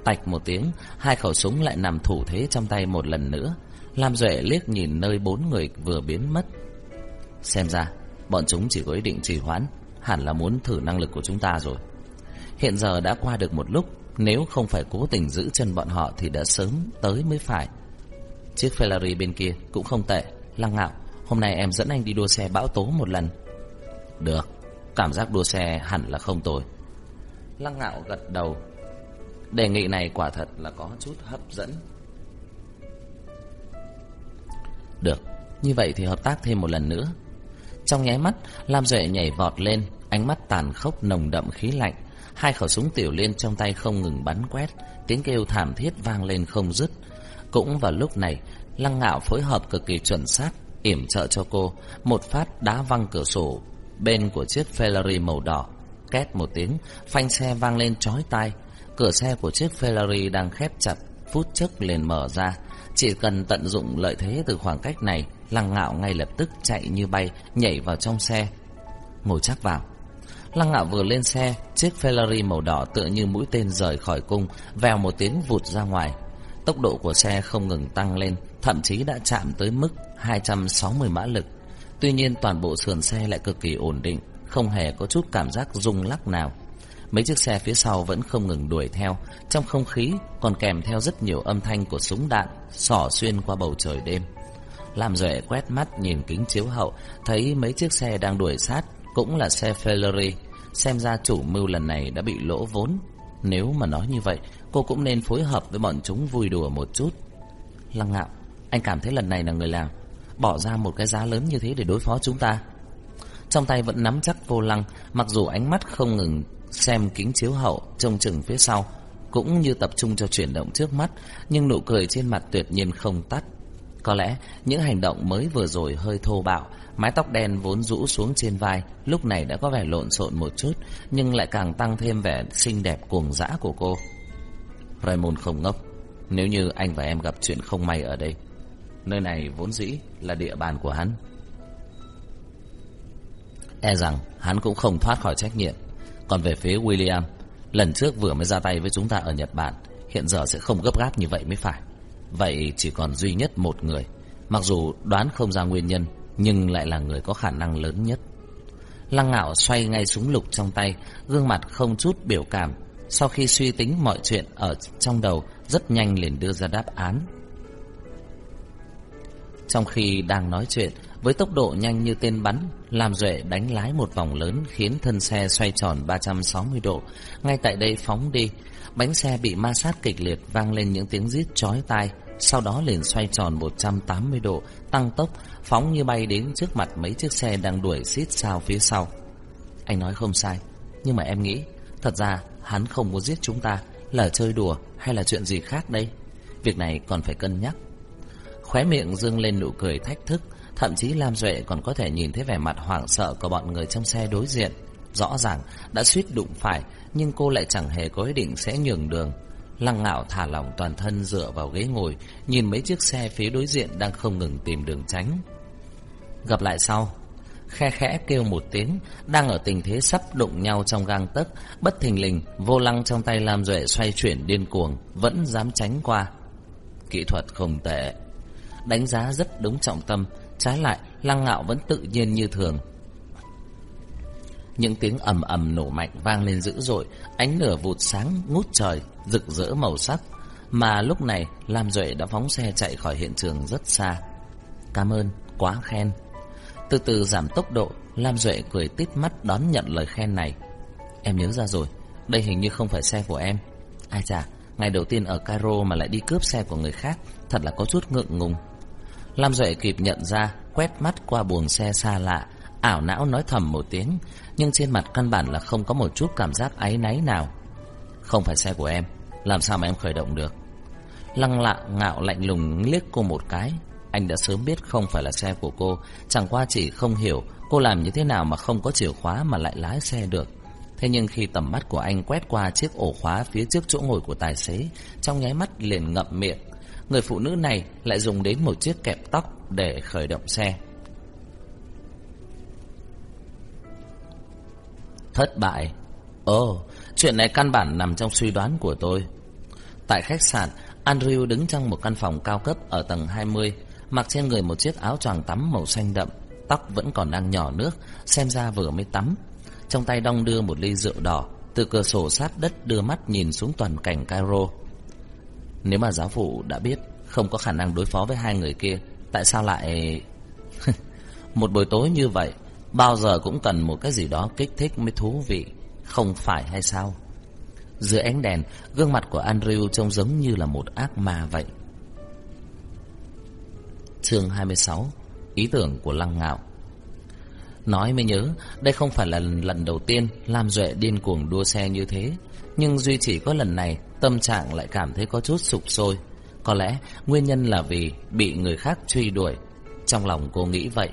Tạch một tiếng, Hai khẩu súng lại nằm thủ thế trong tay một lần nữa. Lam Duệ liếc nhìn nơi bốn người vừa biến mất. Xem ra, Bọn chúng chỉ có ý định trì hoãn, Hẳn là muốn thử năng lực của chúng ta rồi. Hiện giờ đã qua được một lúc, Nếu không phải cố tình giữ chân bọn họ Thì đã sớm tới mới phải. Chiếc Ferrari bên kia cũng không tệ, Lăng ngạo. Hôm nay em dẫn anh đi đua xe bão tố một lần. Được Cảm giác đua xe hẳn là không tồi. Lăng ngạo gật đầu. Đề nghị này quả thật là có chút hấp dẫn. Được Như vậy thì hợp tác thêm một lần nữa. Trong nháy mắt, Lam Duệ nhảy vọt lên, ánh mắt tàn khốc nồng đậm khí lạnh. Hai khẩu súng tiểu liên trong tay không ngừng bắn quét, tiếng kêu thảm thiết vang lên không dứt. Cũng vào lúc này, Lăng Ngạo phối hợp cực kỳ chuẩn xác, yểm trợ cho cô, một phát đá văng cửa sổ bên của chiếc Ferrari màu đỏ. Két một tiếng, phanh xe vang lên chói tai. Cửa xe của chiếc Ferrari đang khép chặt, phút chốc liền mở ra. Chỉ cần tận dụng lợi thế từ khoảng cách này, Lăng Ngạo ngay lập tức chạy như bay, nhảy vào trong xe, ngồi chắc vào. Lăng Ngạo vừa lên xe, chiếc Ferrari màu đỏ tựa như mũi tên rời khỏi cung, vèo một tiếng vụt ra ngoài. Tốc độ của xe không ngừng tăng lên, thậm chí đã chạm tới mức 260 mã lực. Tuy nhiên toàn bộ sườn xe lại cực kỳ ổn định, không hề có chút cảm giác rung lắc nào. Mấy chiếc xe phía sau vẫn không ngừng đuổi theo, trong không khí còn kèm theo rất nhiều âm thanh của súng đạn xỏ xuyên qua bầu trời đêm. làm Duệ quét mắt nhìn kính chiếu hậu, thấy mấy chiếc xe đang đuổi sát, cũng là xe Ferrari. Xem ra chủ mưu lần này đã bị lỗ vốn. Nếu mà nói như vậy, cô cũng nên phối hợp với bọn chúng vui đùa một chút. Lăng ngạo, anh cảm thấy lần này là người làm, bỏ ra một cái giá lớn như thế để đối phó chúng ta. Trong tay vẫn nắm chắc vô lăng, mặc dù ánh mắt không ngừng xem kính chiếu hậu, trông chừng phía sau, cũng như tập trung cho chuyển động trước mắt, nhưng nụ cười trên mặt tuyệt nhiên không tắt. Có lẽ những hành động mới vừa rồi hơi thô bạo, mái tóc đen vốn rũ xuống trên vai, lúc này đã có vẻ lộn xộn một chút, nhưng lại càng tăng thêm vẻ xinh đẹp cuồng dã của cô. Raymond không ngốc, nếu như anh và em gặp chuyện không may ở đây, nơi này vốn dĩ là địa bàn của hắn. E rằng hắn cũng không thoát khỏi trách nhiệm. Còn về phía William, lần trước vừa mới ra tay với chúng ta ở Nhật Bản, hiện giờ sẽ không gấp gáp như vậy mới phải. Vậy chỉ còn duy nhất một người Mặc dù đoán không ra nguyên nhân Nhưng lại là người có khả năng lớn nhất Lăng ngạo xoay ngay súng lục trong tay Gương mặt không chút biểu cảm Sau khi suy tính mọi chuyện ở trong đầu Rất nhanh liền đưa ra đáp án trong khi đang nói chuyện Với tốc độ nhanh như tên bắn Làm Duệ đánh lái một vòng lớn Khiến thân xe xoay tròn 360 độ. Ngay tại đây phóng đi Bánh xe bị ma sát kịch liệt Vang lên những tiếng rít chói tai sau đó liền xoay tròn 180 độ, tăng tốc, phóng như bay đến trước mặt mấy chiếc xe đang đuổi xít sao phía sau. Anh nói không sai, Nhưng mà em nghĩ Thật ra hắn không muốn giết chúng ta Là chơi đùa hay là chuyện gì khác đây? Việc này còn phải cân nhắc. Khóe miệng dương lên nụ cười thách thức, Thậm chí Lam Duệ còn có thể nhìn thấy vẻ mặt hoảng sợ của bọn người trong xe đối diện. Rõ ràng đã suýt đụng phải, Nhưng cô lại chẳng hề có ý định sẽ nhường đường. Lăng ngạo thả lỏng toàn thân dựa vào ghế ngồi, Nhìn mấy chiếc xe phía đối diện đang không ngừng tìm đường tránh. Gặp lại sau, Khe khẽ kêu một tiếng, Đang ở tình thế sắp đụng nhau trong gang tấc, Bất thình lình, Vô lăng trong tay Lam Duệ xoay chuyển điên cuồng, Vẫn dám tránh qua. Kỹ thuật không tệ. Đánh giá rất đúng trọng tâm Trái lại Lăng ngạo vẫn tự nhiên như thường những tiếng ầm ầm nổ mạnh vang lên dữ dội, ánh lửa vụt sáng ngút trời, rực rỡ màu sắc. Mà lúc này, Lam Duệ đã phóng xe chạy khỏi hiện trường rất xa. Cảm ơn, quá khen. Từ từ giảm tốc độ, Lam Duệ cười tít mắt đón nhận lời khen này. Em nhớ ra rồi, đây hình như không phải xe của em. Ai chà, ngày đầu tiên ở Cairo mà lại đi cướp xe của người khác, thật là có chút ngượng ngùng. Lam Duệ kịp nhận ra, quét mắt qua buồng xe xa lạ, ảo não nói thầm một tiếng, nhưng trên mặt căn bản là không có một chút cảm giác áy náy nào. Không phải xe của em, làm sao mà em khởi động được? Lăng lạ ngạo lạnh lùng liếc cô một cái. Anh đã sớm biết không phải là xe của cô, chẳng qua chỉ không hiểu cô làm như thế nào mà không có chìa khóa mà lại lái xe được. Thế nhưng khi tầm mắt của anh quét qua chiếc ổ khóa phía trước chỗ ngồi của tài xế, trong nháy mắt liền ngậm miệng. Người phụ nữ này lại dùng đến một chiếc kẹp tóc để khởi động xe. Thất bại. Ồ, oh, chuyện này căn bản nằm trong suy đoán của tôi. Tại khách sạn, Andrew đứng trong một căn phòng cao cấp ở tầng 20, mặc trên người một chiếc áo choàng tắm màu xanh đậm, tóc vẫn còn đang nhỏ nước, xem ra vừa mới tắm. Trong tay đong đưa một ly rượu đỏ, từ cửa sổ sát đất đưa mắt nhìn xuống toàn cảnh Cairo. Nếu mà giáo phụ đã biết không có khả năng đối phó với hai người kia, tại sao lại... [LAUGHS] một buổi tối như vậy, Bao giờ cũng cần một cái gì đó kích thích mới thú vị Không phải hay sao? Dưới ánh đèn Gương mặt của Andrew trông giống như là một ác ma vậy. Chương 26 Ý tưởng của Lăng Ngạo. Nói mới nhớ Đây không phải là lần đầu tiên Lam Duệ điên cuồng đua xe như thế Nhưng duy chỉ có lần này Tâm trạng lại cảm thấy có chút sụp sôi Có lẽ nguyên nhân là vì Bị người khác truy đuổi Trong lòng cô nghĩ vậy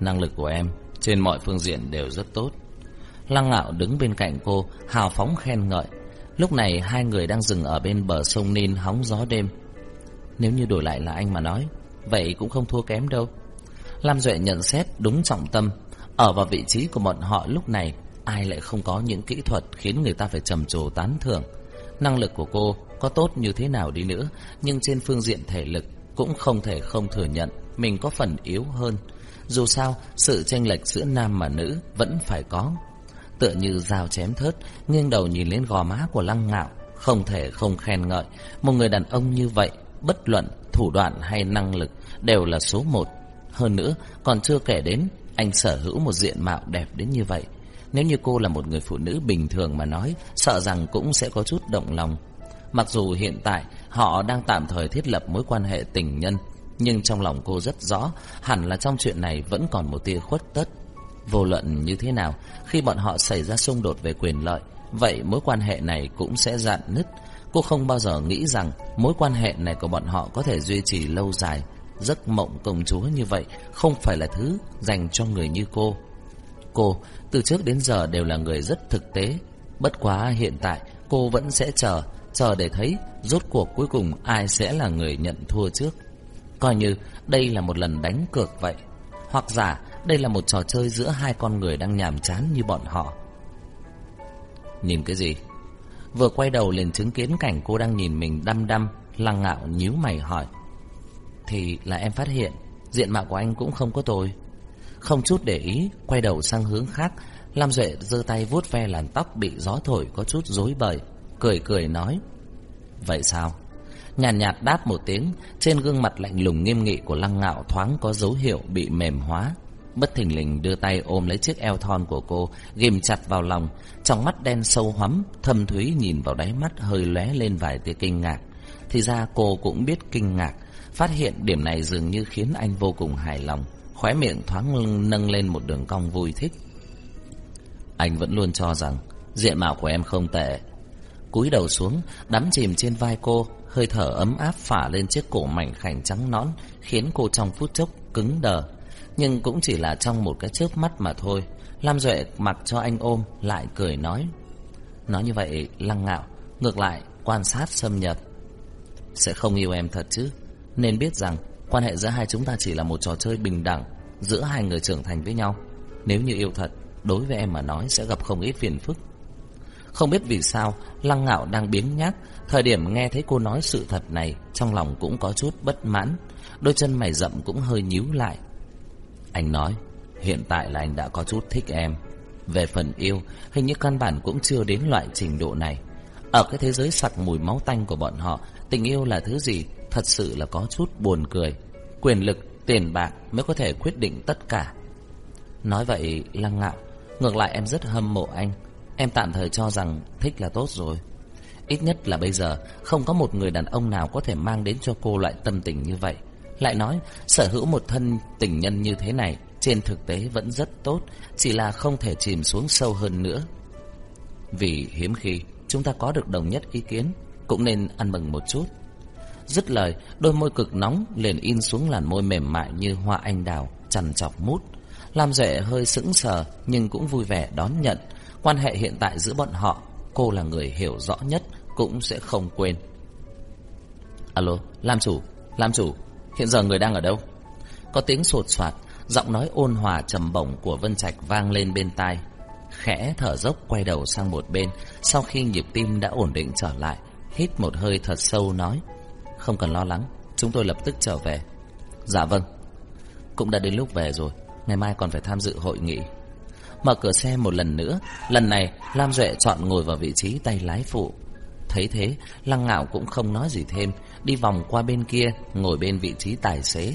Năng lực của em trên mọi phương diện đều rất tốt. Lăng ngạo đứng bên cạnh cô, hào phóng khen ngợi. Lúc này hai người đang dừng ở bên bờ sông Ninh hóng gió đêm. Nếu như đổi lại là anh mà nói, vậy cũng không thua kém đâu. Lam Duệ nhận xét đúng trọng tâm. Ở vào vị trí của bọn họ lúc này, ai lại không có những kỹ thuật khiến người ta phải trầm trồ tán thưởng. Năng lực của cô có tốt như thế nào đi nữa, nhưng trên phương diện thể lực cũng không thể không thừa nhận mình có phần yếu hơn. Dù sao, sự chênh lệch giữa nam và nữ vẫn phải có. Tựa như dao chém thớt, nghiêng đầu nhìn lên gò má của lăng ngạo, không thể không khen ngợi. Một người đàn ông như vậy, bất luận thủ đoạn hay năng lực đều là số một. Hơn nữa, còn chưa kể đến, anh sở hữu một diện mạo đẹp đến như vậy. Nếu như cô là một người phụ nữ bình thường mà nói, sợ rằng cũng sẽ có chút động lòng. Mặc dù hiện tại họ đang tạm thời thiết lập mối quan hệ tình nhân, nhưng trong lòng cô rất rõ, hẳn là trong chuyện này vẫn còn một tia khuất tất. Vô luận như thế nào, khi bọn họ xảy ra xung đột về quyền lợi, vậy mối quan hệ này cũng sẽ dạn nứt. Cô không bao giờ nghĩ rằng mối quan hệ này của bọn họ có thể duy trì lâu dài. Giấc mộng công chúa như vậy không phải là thứ dành cho người như cô. Cô từ trước đến giờ đều là người rất thực tế. Bất quá hiện tại cô vẫn sẽ chờ, chờ để thấy rốt cuộc cuối cùng ai sẽ là người nhận thua trước. Coi như đây là một lần đánh cược vậy Hoặc giả đây là một trò chơi giữa hai con người đang nhàm chán như bọn họ Nhìn cái gì? Vừa quay đầu liền chứng kiến cảnh cô đang nhìn mình đăm đăm Lăng ngạo nhíu mày hỏi Thì là em phát hiện Diện mạo của anh cũng không có tồi không chút để ý Quay đầu sang hướng khác Lam Duệ giơ tay vuốt ve làn tóc bị gió thổi có chút rối bời Cười cười nói Vậy sao? Nhàn nhạt, nhạt đáp một tiếng, trên gương mặt lạnh lùng nghiêm nghị của Lăng Ngạo thoáng có dấu hiệu bị mềm hóa. Bất thình lình đưa tay ôm lấy chiếc eo thon của cô, ghim chặt vào lòng, trong mắt đen sâu hoắm, thâm thúy nhìn vào đáy mắt hơi lóe lên vài tia kinh ngạc. Thì ra cô cũng biết kinh ngạc, phát hiện điểm này dường như khiến anh vô cùng hài lòng, khóe miệng thoáng nâng lên một đường cong vui thích. Anh vẫn luôn cho rằng diện mạo của em không tệ. Cúi đầu xuống, đắm chìm trên vai cô, hơi thở ấm áp phả lên chiếc cổ mảnh khảnh trắng nõn, khiến cô trong phút chốc cứng đờ. Nhưng cũng chỉ là trong một cái chớp mắt mà thôi. Lam Duệ mặc cho anh ôm, lại cười nói. Nói như vậy, lăng ngạo, ngược lại, quan sát xâm nhập. Sẽ không yêu em thật chứ. Nên biết rằng, quan hệ giữa hai chúng ta chỉ là một trò chơi bình đẳng, giữa hai người trưởng thành với nhau. Nếu như yêu thật, đối với em mà nói sẽ gặp không ít phiền phức. Không biết vì sao, Lăng Ngạo đang biến nhác, thời điểm nghe thấy cô nói sự thật này, trong lòng cũng có chút bất mãn, đôi chân mày rậm cũng hơi nhíu lại. Anh nói, hiện tại là anh đã có chút thích em. Về phần yêu, hình như căn bản cũng chưa đến loại trình độ này. Ở cái thế giới sặc mùi máu tanh của bọn họ, tình yêu là thứ gì thật sự là có chút buồn cười. Quyền lực, tiền bạc mới có thể quyết định tất cả. Nói vậy, Lăng Ngạo, ngược lại em rất hâm mộ anh. Em tạm thời cho rằng thích là tốt rồi. Ít nhất là bây giờ không có một người đàn ông nào có thể mang đến cho cô loại tâm tình như vậy. Lại nói, sở hữu một thân tình nhân như thế này trên thực tế vẫn rất tốt, chỉ là không thể chìm xuống sâu hơn nữa. Vì hiếm khi chúng ta có được đồng nhất ý kiến, cũng nên ăn mừng một chút. Dứt lời, đôi môi cực nóng liền in xuống làn môi mềm mại như hoa anh đào, chằn chọc mút. Lam Duệ hơi sững sờ nhưng cũng vui vẻ đón nhận. Quan hệ hiện tại giữa bọn họ, cô là người hiểu rõ nhất, cũng sẽ không quên. Alo, Lam chủ, Lam chủ, hiện giờ người đang ở đâu? Có tiếng sột soạt, giọng nói ôn hòa trầm bổng của Vân Trạch vang lên bên tai. Khẽ thở dốc quay đầu sang một bên, sau khi nhịp tim đã ổn định trở lại, hít một hơi thật sâu nói: "Không cần lo lắng, chúng tôi lập tức trở về." "Dạ vâng." Cũng đã đến lúc về rồi, ngày mai còn phải tham dự hội nghị. Mở cửa xe một lần nữa, lần này Lam Duệ chọn ngồi vào vị trí tay lái phụ. Thấy thế, Lăng Ngạo cũng không nói gì thêm, đi vòng qua bên kia, ngồi bên vị trí tài xế.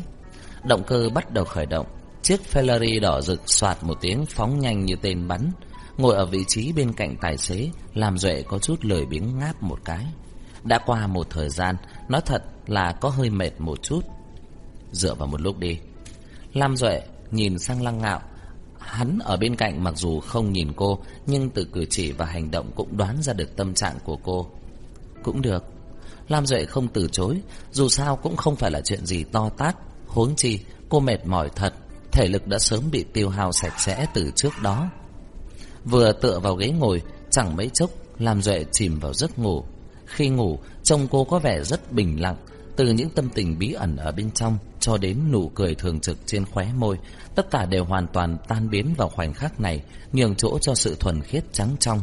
Động cơ bắt đầu khởi động, chiếc Ferrari đỏ rực soạt một tiếng phóng nhanh như tên bắn. Ngồi ở vị trí bên cạnh tài xế, Lam Duệ có chút lười biếng ngáp một cái. Đã qua một thời gian, nói thật là có hơi mệt một chút. Dựa vào một lúc đi. Lam Duệ nhìn sang Lăng Ngạo, Hắn ở bên cạnh mặc dù không nhìn cô, nhưng từ cử chỉ và hành động cũng đoán ra được tâm trạng của cô. Cũng được. Lam Duệ không từ chối, dù sao cũng không phải là chuyện gì to tát. Huống chi, cô mệt mỏi thật, thể lực đã sớm bị tiêu hao sạch sẽ từ trước đó. Vừa tựa vào ghế ngồi, chẳng mấy chốc, Lam Duệ chìm vào giấc ngủ. Khi ngủ, trông cô có vẻ rất bình lặng, từ những tâm tình bí ẩn ở bên trong cho đến nụ cười thường trực trên khóe môi, tất cả đều hoàn toàn tan biến vào khoảnh khắc này, nhường chỗ cho sự thuần khiết trắng trong.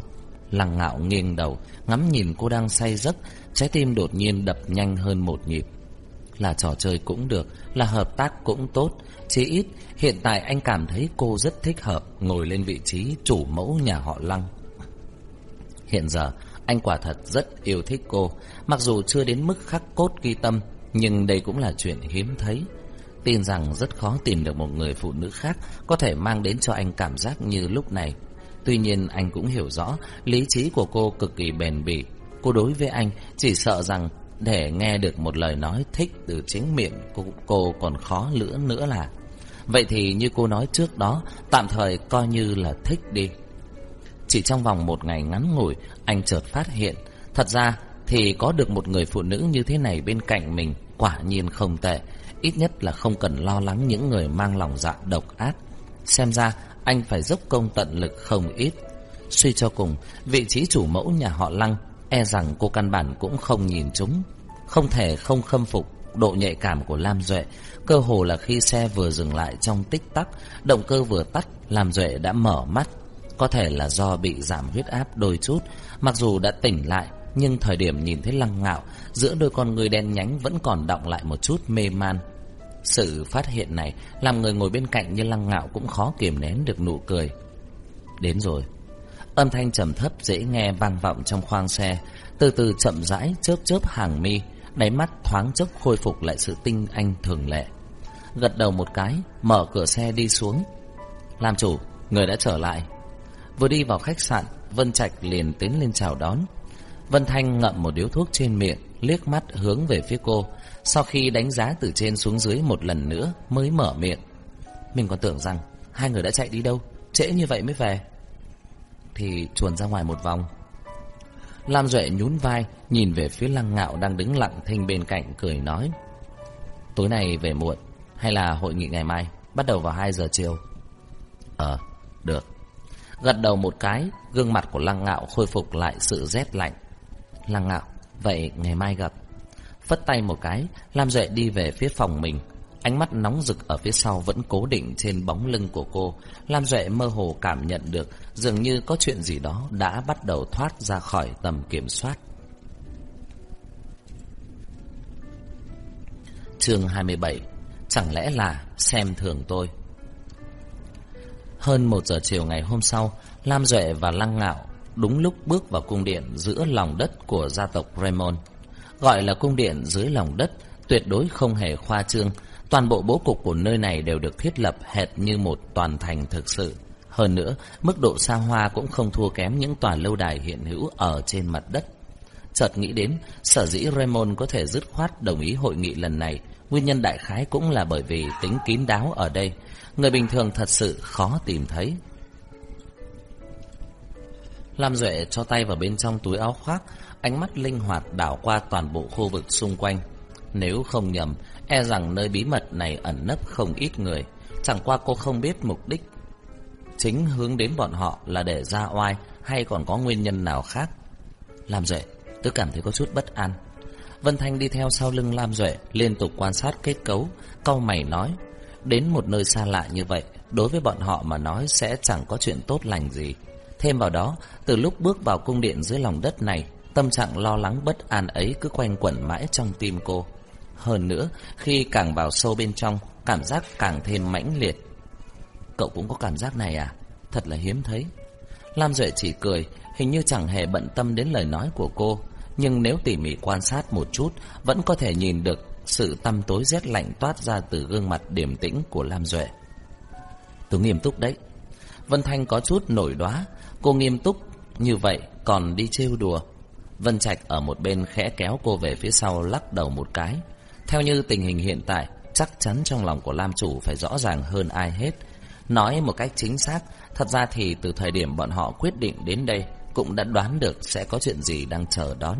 Lăng ngạo nghiêng đầu, ngắm nhìn cô đang say giấc, trái tim đột nhiên đập nhanh hơn một nhịp. Là trò chơi cũng được, là hợp tác cũng tốt, chí ít hiện tại anh cảm thấy cô rất thích hợp ngồi lên vị trí chủ mẫu nhà họ Lăng. Hiện giờ, anh quả thật rất yêu thích cô, mặc dù chưa đến mức khắc cốt ghi tâm, nhưng đây cũng là chuyện hiếm thấy. Tin rằng rất khó tìm được một người phụ nữ khác có thể mang đến cho anh cảm giác như lúc này. Tuy nhiên anh cũng hiểu rõ lý trí của cô cực kỳ bền bỉ. Cô đối với anh chỉ sợ rằng để nghe được một lời nói thích từ chính miệng cô, cô còn khó lnữa nữa là. Vậy thì như cô nói trước đó, tạm thời coi như là thích đi. Chỉ trong vòng một ngày ngắn ngủi, anh chợt phát hiện, thật ra thì có được một người phụ nữ như thế này bên cạnh mình quả nhiên không tệ, ít nhất là không cần lo lắng những người mang lòng dạ độc ác. Xem ra anh phải dốc công tận lực không ít. Suy cho cùng, vị trí chủ mẫu nhà họ Lăng e rằng cô căn bản cũng không nhìn chúng, không thể không khâm phục độ nhạy cảm của Lam Duệ, cơ hồ là khi xe vừa dừng lại trong tích tắc, động cơ vừa tắt, Lam Duệ đã mở mắt. Có thể là do bị giảm huyết áp đôi chút, mặc dù đã tỉnh lại, nhưng thời điểm nhìn thấy lăng ngạo, giữa đôi con người đen nhánh vẫn còn động lại một chút mê man. Sự phát hiện này làm người ngồi bên cạnh như lăng ngạo cũng khó kiềm nén được nụ cười. Đến rồi. Âm thanh trầm thấp dễ nghe vang vọng trong khoang xe, từ từ chậm rãi chớp chớp hàng mi, đáy mắt thoáng chốc khôi phục lại sự tinh anh thường lệ. Gật đầu một cái, mở cửa xe đi xuống. Làm chủ, người đã trở lại. Vừa đi vào khách sạn, Vân Trạch liền tiến lên chào đón. Vân Thanh ngậm một điếu thuốc trên miệng, liếc mắt hướng về phía cô. Sau khi đánh giá từ trên xuống dưới một lần nữa mới mở miệng. Mình còn tưởng rằng hai người đã chạy đi đâu, trễ như vậy mới về. Thì chuồn ra ngoài một vòng Lam Duệ nhún vai Nhìn về phía lăng ngạo đang đứng lặng thinh bên cạnh cười nói Tối nay về muộn Hay là hội nghị ngày mai Bắt đầu vào 2 giờ chiều Ờ, được Gật đầu một cái, Gương mặt của lăng ngạo khôi phục lại sự rét lạnh. Lăng ngạo, Vậy ngày mai gặp. Phất tay một cái, Lam Duệ đi về phía phòng mình. Ánh mắt nóng rực ở phía sau vẫn cố định trên bóng lưng của cô. Lam Duệ mơ hồ cảm nhận được Dường như có chuyện gì đó đã bắt đầu thoát ra khỏi tầm kiểm soát. Chương 27 Chẳng lẽ là xem thường tôi? Hơn một giờ chiều ngày hôm sau Lam Duệ và Lăng Ngạo Đúng lúc bước vào cung điện giữa lòng đất của gia tộc Raymond Gọi là cung điện dưới lòng đất Tuyệt đối không hề khoa trương Toàn bộ bố cục của nơi này đều được thiết lập hệt như một toàn thành thực sự. Hơn nữa, mức độ xa hoa cũng không thua kém những tòa lâu đài hiện hữu ở trên mặt đất. Chợt nghĩ đến, sở dĩ Raymond có thể dứt khoát đồng ý hội nghị lần này, nguyên nhân đại khái cũng là bởi vì tính kín đáo ở đây. Người bình thường thật sự khó tìm thấy. Lam Duệ cho tay vào bên trong túi áo khoác, ánh mắt linh hoạt đảo qua toàn bộ khu vực xung quanh. Nếu không nhầm, E rằng nơi bí mật này ẩn nấp không ít người Chẳng qua cô không biết mục đích Chính hướng đến bọn họ là để ra oai Hay còn có nguyên nhân nào khác Lam Duệ Tôi cảm thấy có chút bất an Vân Thanh đi theo sau lưng Lam Duệ Liên tục quan sát kết cấu Câu mày nói Đến một nơi xa lạ như vậy Đối với bọn họ mà nói sẽ chẳng có chuyện tốt lành gì Thêm vào đó Từ lúc bước vào cung điện dưới lòng đất này Tâm trạng lo lắng bất an ấy cứ quanh quẩn mãi trong tim cô hơn nữa, khi càng vào sâu bên trong, cảm giác càng thêm mãnh liệt. Cậu cũng có cảm giác này à? Thật là hiếm thấy. Lam Duệ chỉ cười, hình như chẳng hề bận tâm đến lời nói của cô. Nhưng nếu tỉ mỉ quan sát một chút, vẫn có thể nhìn được sự tâm tối rét lạnh toát ra từ gương mặt điềm tĩnh của Lam Duệ. Tôi nghiêm túc đấy. Vân Thanh có chút nổi đoá, cô nghiêm túc như vậy còn đi trêu đùa. Vân Trạch ở một bên khẽ kéo cô về phía sau lắc đầu một cái. Theo như tình hình hiện tại, chắc chắn trong lòng của Lam chủ phải rõ ràng hơn ai hết. Nói một cách chính xác, thật ra thì từ thời điểm bọn họ quyết định đến đây, cũng đã đoán được sẽ có chuyện gì đang chờ đón.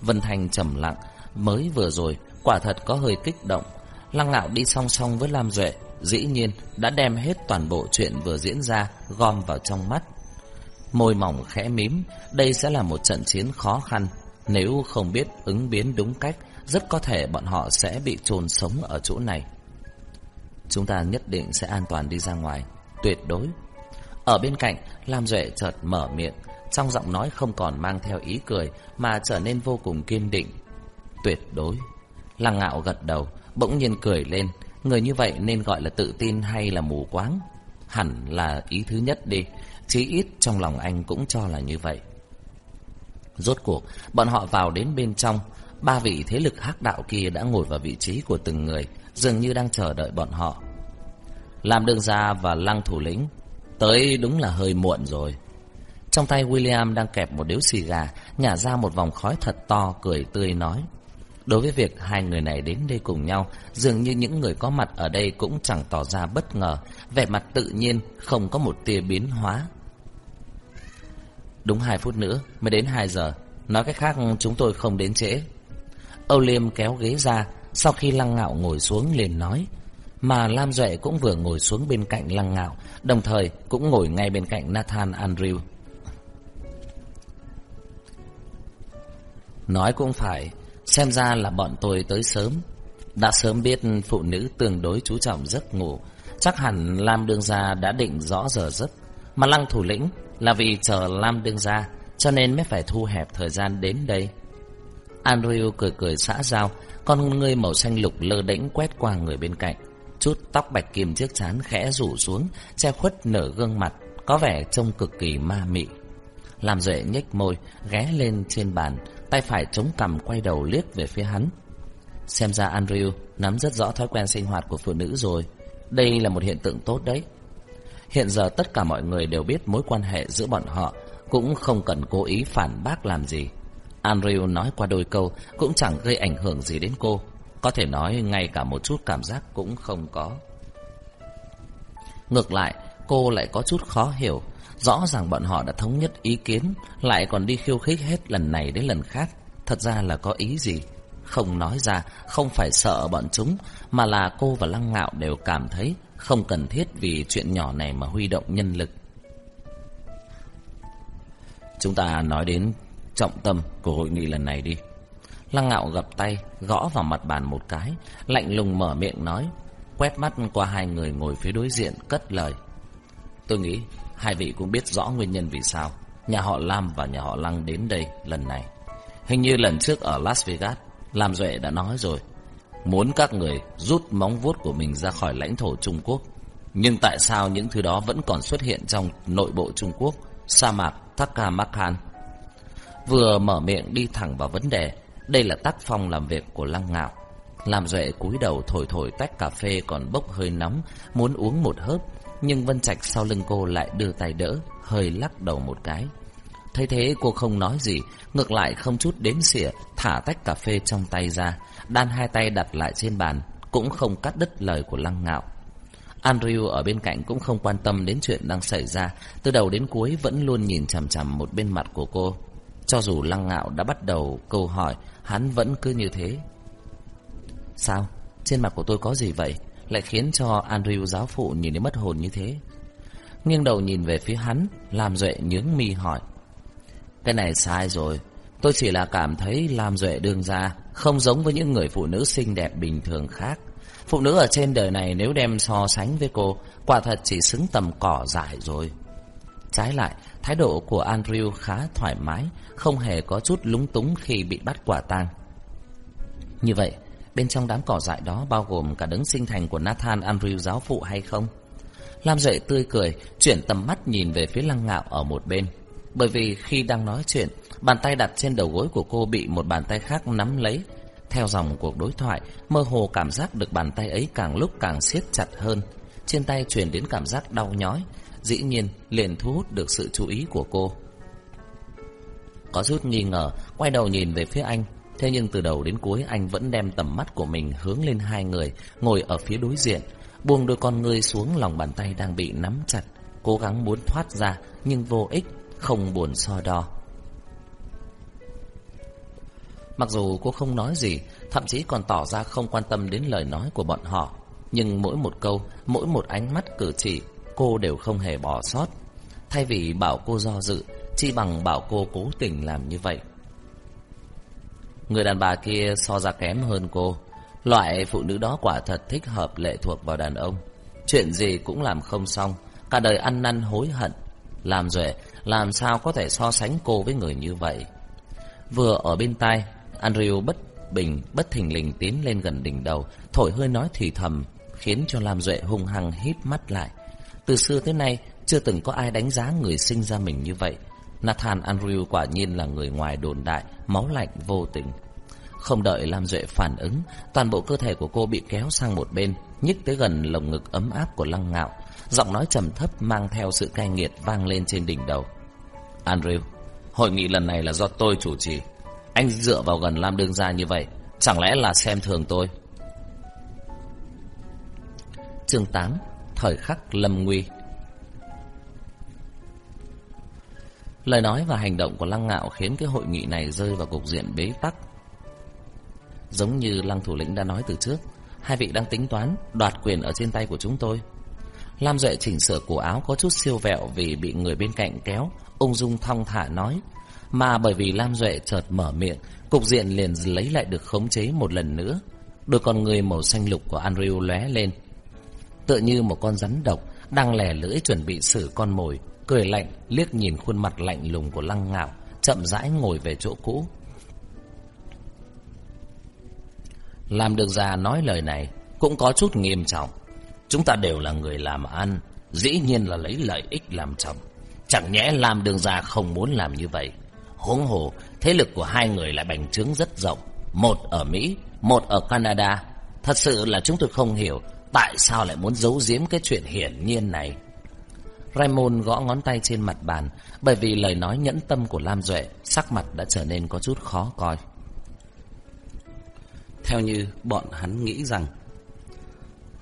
Vân Thanh trầm lặng, mới vừa rồi, quả thật có hơi kích động. Lăng ngạo đi song song với Lam Duệ, dĩ nhiên đã đem hết toàn bộ chuyện vừa diễn ra gom vào trong mắt. Môi mỏng khẽ mím, đây sẽ là một trận chiến khó khăn. Nếu không biết ứng biến đúng cách, rất có thể bọn họ sẽ bị trồn sống ở chỗ này. Chúng ta nhất định sẽ an toàn đi ra ngoài, tuyệt đối. Ở bên cạnh, Lam Duệ chợt mở miệng, trong giọng nói không còn mang theo ý cười mà trở nên vô cùng kiên định. Tuyệt đối. Lăng ngạo gật đầu, bỗng nhiên cười lên, người như vậy nên gọi là tự tin hay là mù quáng? Hẳn là ý thứ nhất đi, chí ít trong lòng anh cũng cho là như vậy. Rốt cuộc, bọn họ vào đến bên trong, Ba vị thế lực hắc đạo kia đã ngồi vào vị trí của từng người, dường như đang chờ đợi bọn họ. Làm đường gia và lăng thủ lĩnh, tới đúng là hơi muộn rồi. Trong tay William đang kẹp một điếu xì gà, nhả ra một vòng khói thật to, cười tươi nói. Đối với việc hai người này đến đây cùng nhau, dường như những người có mặt ở đây cũng chẳng tỏ ra bất ngờ, vẻ mặt tự nhiên, không có một tia biến hóa. Đúng hai phút nữa, mới đến hai giờ. Nói cách khác, chúng tôi không đến trễ. Âu Liêm kéo ghế ra, sau khi Lăng Ngạo ngồi xuống liền nói. Mà Lam Duệ cũng vừa ngồi xuống bên cạnh Lăng Ngạo, đồng thời cũng ngồi ngay bên cạnh Nathan Andrew. Nói cũng phải, xem ra là bọn tôi tới sớm. Đã sớm biết phụ nữ tương đối chú trọng giấc ngủ, chắc hẳn Lam Đương Gia đã định rõ giờ giấc. Mà Lăng Thủ Lĩnh là vì chờ Lam Đương Gia, cho nên mới phải thu hẹp thời gian đến đây. Andrew cười cười xã giao, con người màu xanh lục lơ đễnh quét qua người bên cạnh. Chút tóc bạch kim trước chán khẽ rủ xuống, che khuất nở gương mặt, có vẻ trông cực kỳ ma mị. Làm duệ nhếch môi, ghé lên trên bàn, tay phải chống cằm quay đầu liếc về phía hắn. Xem ra Andrew nắm rất rõ thói quen sinh hoạt của phụ nữ rồi. Đây là một hiện tượng tốt đấy. Hiện giờ tất cả mọi người đều biết mối quan hệ giữa bọn họ, cũng không cần cố ý phản bác làm gì. Andrew nói qua đôi câu cũng chẳng gây ảnh hưởng gì đến cô. Có thể nói ngay cả một chút cảm giác cũng không có. Ngược lại, cô lại có chút khó hiểu. Rõ ràng bọn họ đã thống nhất ý kiến, Lại còn đi khiêu khích hết lần này đến lần khác. Thật ra là có ý gì? Không nói ra, Không phải sợ bọn chúng, Mà là cô và Lăng Ngạo đều cảm thấy Không cần thiết vì chuyện nhỏ này mà huy động nhân lực. Chúng ta nói đến trọng tâm của hội nghị lần này đi. Lăng Ngạo gập tay, Gõ vào mặt bàn một cái, Lạnh lùng mở miệng nói, Quét mắt qua hai người ngồi phía đối diện Cất lời. Tôi nghĩ hai vị cũng biết rõ nguyên nhân vì sao. Nhà họ Lam và nhà họ Lăng đến đây lần này. Hình như lần trước ở Las Vegas, Lam Duệ đã nói rồi. Muốn các người rút móng vuốt của mình ra khỏi lãnh thổ Trung Quốc. Nhưng tại sao những thứ đó vẫn còn xuất hiện trong nội bộ Trung Quốc? Sa mạc Takamachan Vừa mở miệng đi thẳng vào vấn đề, Đây là tác phong làm việc của Lăng Ngạo. Lam Duệ cúi đầu thổi thổi tách cà phê còn bốc hơi nóng, Muốn uống một hớp. Nhưng Vân Trạch sau lưng cô lại đưa tay đỡ, Hơi lắc đầu một cái Thấy thế, cô không nói gì, Ngược lại không chút đếm xỉa, Thả tách cà phê trong tay ra, Đan hai tay đặt lại trên bàn, Cũng không cắt đứt lời của Lăng Ngạo Andrew ở bên cạnh cũng không quan tâm đến chuyện đang xảy ra, Từ đầu đến cuối vẫn luôn nhìn chằm chằm một bên mặt của cô Cho dù Lăng Ngạo đã bắt đầu câu hỏi, Hắn vẫn cứ như thế Sao? Trên mặt của tôi có gì vậy? Lại khiến cho Andrew giáo phụ nhìn đến mất hồn như thế. Nghiêng đầu nhìn về phía hắn Làm Duệ nhướng mi hỏi, Cái này sai rồi. Tôi chỉ là cảm thấy Lam Duệ đương ra Không giống với những người phụ nữ xinh đẹp bình thường khác. Phụ nữ ở trên đời này nếu đem so sánh với cô, Quả thật chỉ xứng tầm cỏ dại rồi. Trái lại, Thái độ của Andrew khá thoải mái, Không hề có chút lúng túng khi bị bắt quả tang. Như vậy Bên trong đám cỏ dại đó bao gồm cả đấng sinh thành của Nathan Andrew giáo phụ hay không? Lam Duệ tươi cười, chuyển tầm mắt nhìn về phía lăng ngạo ở một bên. Bởi vì khi đang nói chuyện, bàn tay đặt trên đầu gối của cô bị một bàn tay khác nắm lấy. Theo dòng cuộc đối thoại, mơ hồ cảm giác được bàn tay ấy càng lúc càng siết chặt hơn. Trên tay truyền đến cảm giác đau nhói, dĩ nhiên liền thu hút được sự chú ý của cô. Có chút nghi ngờ, quay đầu nhìn về phía anh, Thế nhưng từ đầu đến cuối anh vẫn đem tầm mắt của mình hướng lên hai người ngồi ở phía đối diện, buông đôi con ngươi xuống lòng bàn tay đang bị nắm chặt, cố gắng muốn thoát ra nhưng vô ích, không buồn so đo. Mặc dù cô không nói gì, thậm chí còn tỏ ra không quan tâm đến lời nói của bọn họ, nhưng mỗi một câu, mỗi một ánh mắt cử chỉ, cô đều không hề bỏ sót. Thay vì bảo cô do dự, chi bằng bảo cô cố tình làm như vậy. Người đàn bà kia so ra kém hơn cô. Loại phụ nữ đó quả thật thích hợp lệ thuộc vào đàn ông. Chuyện gì cũng làm không xong, Cả đời ăn năn hối hận. Làm rồi Làm sao có thể so sánh cô với người như vậy? Vừa ở bên tai, Andrew bất bình, Bất thình lình tiến lên gần đỉnh đầu, Thổi hơi nói thì thầm, Khiến cho Lam Duệ hung hăng hít mắt lại. Từ xưa tới nay, Chưa từng có ai đánh giá người sinh ra mình như vậy. Nathan Andrew quả nhiên là người ngoài đồn đại, máu lạnh vô tình. Không đợi Lam Duệ phản ứng, toàn bộ cơ thể của cô bị kéo sang một bên, nhích tới gần lồng ngực ấm áp của Lăng Ngạo. Giọng nói trầm thấp mang theo sự cay nghiệt vang lên trên đỉnh đầu. Andrew, hội nghị lần này là do tôi chủ trì. Anh dựa vào gần Lam Đương Gia như vậy, chẳng lẽ là xem thường tôi? Chương 8 Thời khắc lâm nguy Lời nói và hành động của Lăng Ngạo khiến cái hội nghị này rơi vào cục diện bế tắc. Giống như Lăng thủ lĩnh đã nói từ trước, hai vị đang tính toán đoạt quyền ở trên tay của chúng tôi. Lam Duệ chỉnh sửa cổ áo có chút siêu vẹo vì bị người bên cạnh kéo, ung dung thong thả nói. Mà bởi vì Lam Duệ chợt mở miệng, cục diện liền lấy lại được khống chế một lần nữa. Đôi con người màu xanh lục của Andrew lóe lên. Tựa như một con rắn độc đang lẻ lưỡi chuẩn bị xử con mồi, cười lạnh liếc nhìn khuôn mặt lạnh lùng của Lăng Ngạo, chậm rãi ngồi về chỗ cũ. Làm được già nói lời này cũng có chút nghiêm trọng. Chúng ta đều là người làm ăn, dĩ nhiên là lấy lợi ích làm trọng. Chẳng nhẽ làm đường già không muốn làm như vậy. Huống hồ, thế lực của hai người lại bành trướng rất rộng. Một ở Mỹ, một ở Canada. Thật sự là chúng tôi không hiểu tại sao lại muốn giấu giếm cái chuyện hiển nhiên này. Raymond gõ ngón tay trên mặt bàn, bởi vì lời nói nhẫn tâm của Lam Duệ, sắc mặt đã trở nên có chút khó coi. Theo như bọn hắn nghĩ rằng,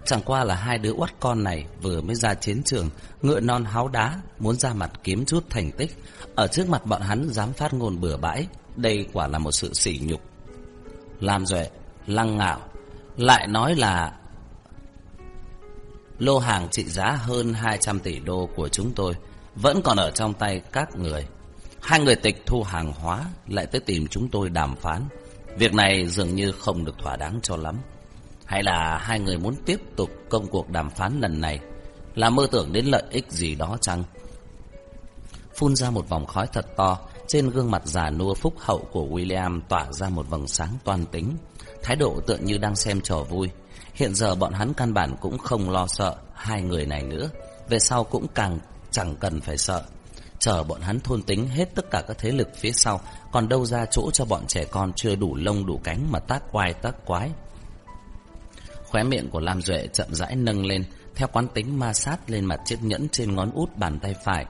Chẳng qua là hai đứa oắt con này vừa mới ra chiến trường, ngựa non háo đá, muốn ra mặt kiếm chút thành tích. Ở trước mặt bọn hắn dám phát ngôn bừa bãi, đây quả là một sự sỉ nhục. Lam Duệ, lăng ngạo, lại nói là lô hàng trị giá hơn 200 tỷ đô của chúng tôi vẫn còn ở trong tay các người. Hai người tịch thu hàng hóa lại tới tìm chúng tôi đàm phán. Việc này dường như không được thỏa đáng cho lắm. Hay là hai người muốn tiếp tục công cuộc đàm phán lần này Là mơ tưởng đến lợi ích gì đó chăng Phun ra một vòng khói thật to, Trên gương mặt già nua phúc hậu của William Tỏa ra một vầng sáng toan tính Thái độ tựa như đang xem trò vui Hiện giờ bọn hắn căn bản cũng không lo sợ Hai người này nữa Về sau cũng càng chẳng cần phải sợ Chờ bọn hắn thôn tính hết tất cả các thế lực phía sau Còn đâu ra chỗ cho bọn trẻ con chưa đủ lông đủ cánh mà tác quai tác quái Khóe miệng của Lam Duệ chậm rãi nâng lên, theo quán tính ma sát lên mặt chiếc nhẫn trên ngón út bàn tay phải.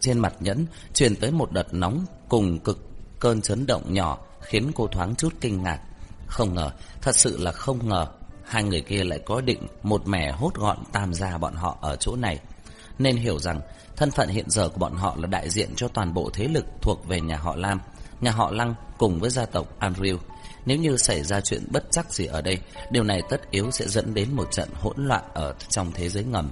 Trên mặt nhẫn truyền tới một đợt nóng cùng cực cơn chấn động nhỏ khiến cô thoáng chút kinh ngạc. Không ngờ, thật sự là không ngờ, hai người kia lại có định một mẻ hốt gọn tam gia bọn họ ở chỗ này. Nên hiểu rằng thân phận hiện giờ của bọn họ là đại diện cho toàn bộ thế lực thuộc về nhà họ Lam, nhà họ Lăng cùng với gia tộc Andrew. Nếu như xảy ra chuyện bất chắc gì ở đây, điều này tất yếu sẽ dẫn đến một trận hỗn loạn ở trong thế giới ngầm.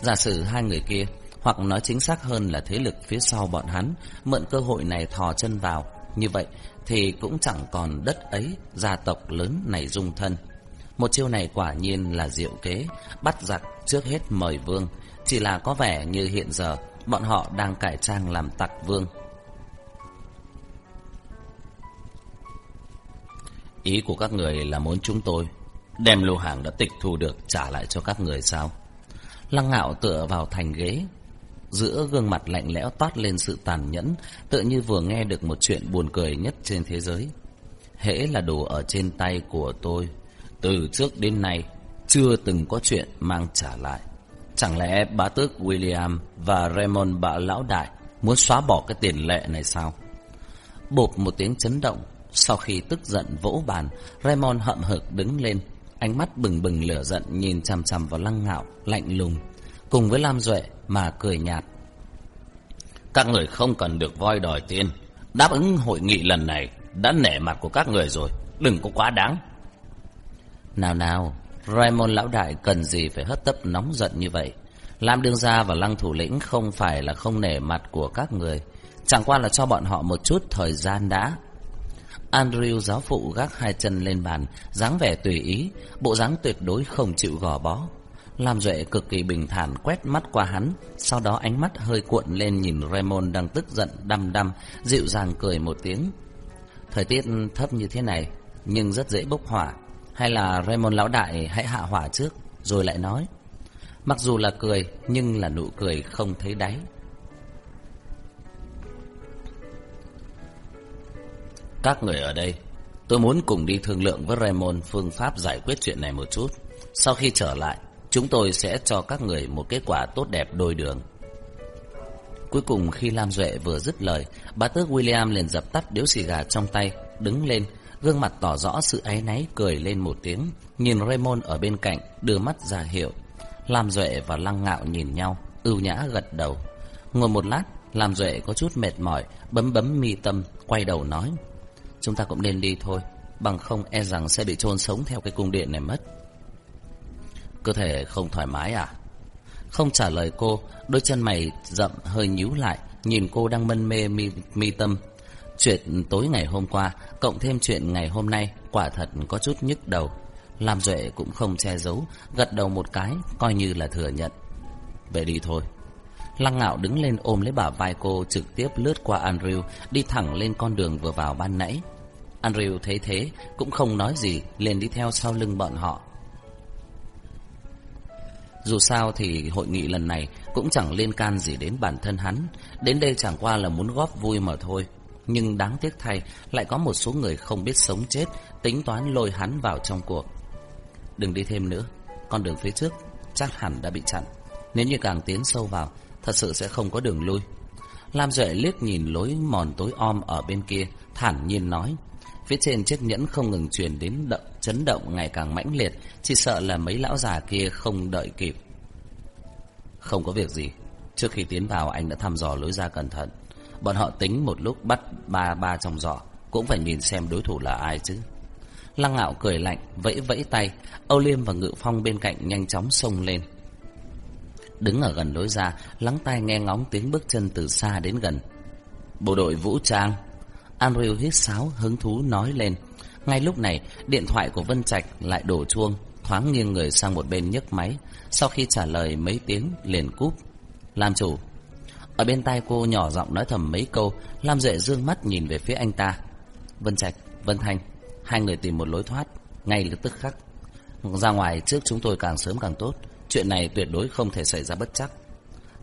Giả sử hai người kia, hoặc nói chính xác hơn là thế lực phía sau bọn hắn, mượn cơ hội này thò chân vào, như vậy thì cũng chẳng còn đất ấy gia tộc lớn này dung thân. Một chiêu này quả nhiên là diệu kế, bắt giặc trước hết mời vương, chỉ là có vẻ như hiện giờ bọn họ đang cải trang làm tặc vương. Ý của các người là muốn chúng tôi đem lô hàng đã tịch thu được trả lại cho các người sao? Lăng ngạo tựa vào thành ghế, giữa gương mặt lạnh lẽo toát lên sự tàn nhẫn, tựa như vừa nghe được một chuyện buồn cười nhất trên thế giới. Hễ là đồ ở trên tay của tôi, từ trước đến nay chưa từng có chuyện mang trả lại. Chẳng lẽ bá tước William và Raymond bạ lão đại muốn xóa bỏ cái tiền lệ này sao? Bộp một tiếng chấn động, sau khi tức giận vỗ bàn, Raymond hậm hực đứng lên, ánh mắt bừng bừng lửa giận nhìn chằm chằm vào lăng ngạo, lạnh lùng, cùng với Lam Duệ mà cười nhạt. Các người không cần được voi đòi tiền, đáp ứng hội nghị lần này đã nể mặt của các người rồi, đừng có quá đáng. Nào nào, Raymond lão đại cần gì phải hất tấp nóng giận như vậy? Lam đương gia và lăng thủ lĩnh không phải là không nể mặt của các người, chẳng qua là cho bọn họ một chút thời gian đã. Andrew giáo phụ gác hai chân lên bàn, dáng vẻ tùy ý, bộ dáng tuyệt đối không chịu gò bó. Lam Duệ cực kỳ bình thản quét mắt qua hắn, sau đó ánh mắt hơi cuộn lên nhìn Raymond đang tức giận đăm đăm, dịu dàng cười một tiếng. Thời tiết thấp như thế này, nhưng rất dễ bốc hỏa. Hay là Raymond lão đại hãy hạ hỏa trước, rồi lại nói. Mặc dù là cười, nhưng là nụ cười không thấy đáy. Các người ở đây, tôi muốn cùng đi thương lượng với Raymond phương pháp giải quyết chuyện này một chút. Sau khi trở lại, chúng tôi sẽ cho các người một kết quả tốt đẹp đôi đường. Cuối cùng khi Lam Duệ vừa dứt lời, bà tước William liền dập tắt điếu xì gà trong tay, đứng lên, gương mặt tỏ rõ sự áy náy cười lên một tiếng, nhìn Raymond ở bên cạnh, đưa mắt ra hiệu. Lam Duệ và Lăng Ngạo nhìn nhau, ưu nhã gật đầu. Ngồi một lát, Lam Duệ có chút mệt mỏi, bấm bấm mi tâm, quay đầu nói. Chúng ta cũng nên đi thôi Bằng không e rằng sẽ bị chôn sống theo cái cung điện này mất Cơ thể không thoải mái à? Không trả lời cô Đôi chân mày rậm hơi nhíu lại Nhìn cô đang mân mê mi, mi tâm. Chuyện tối ngày hôm qua Cộng thêm chuyện ngày hôm nay Quả thật có chút nhức đầu. Làm Duệ cũng không che giấu Gật đầu một cái Coi như là thừa nhận. Về đi thôi. Lăng ngạo đứng lên ôm lấy bả vai cô Trực tiếp lướt qua Andrew Đi thẳng lên con đường vừa vào ban nãy. Andrew thấy thế cũng không nói gì, liền đi theo sau lưng bọn họ. Dù sao thì hội nghị lần này cũng chẳng liên can gì đến bản thân hắn, đến đây chẳng qua là muốn góp vui mà thôi. Nhưng đáng tiếc thay, lại có một số người không biết sống chết, tính toán lôi hắn vào trong cuộc. Đừng đi thêm nữa, con đường phía trước chắc hẳn đã bị chặn. Nếu như càng tiến sâu vào, thật sự sẽ không có đường lui. Lam Duệ liếc nhìn lối mòn tối om ở bên kia, thản nhiên nói. Phía trên chiếc nhẫn không ngừng truyền đến động, chấn động ngày càng mãnh liệt, chỉ sợ là mấy lão già kia không đợi kịp. Không có việc gì, trước khi tiến vào anh đã thăm dò lối ra cẩn thận. Bọn họ tính một lúc bắt ba ba trong giỏ, cũng phải nhìn xem đối thủ là ai chứ. Lăng ngạo cười lạnh, vẫy vẫy tay, Âu Liêm và Ngự Phong bên cạnh nhanh chóng xông lên. Đứng ở gần lối ra, lắng tai nghe ngóng tiếng bước chân từ xa đến gần. Bộ đội vũ trang. Andrew hít sáo hứng thú nói lên. Ngay lúc này, điện thoại của Vân Trạch lại đổ chuông, thoáng nghiêng người sang một bên nhấc máy. Sau khi trả lời mấy tiếng, liền cúp. Làm chủ. Ở bên tai cô nhỏ giọng nói thầm mấy câu, Lam Duệ dương mắt nhìn về phía anh ta. Vân Trạch, Vân Thanh, hai người tìm một lối thoát, ngay lập tức khắc. Ra ngoài trước chúng tôi càng sớm càng tốt, chuyện này tuyệt đối không thể xảy ra bất chắc.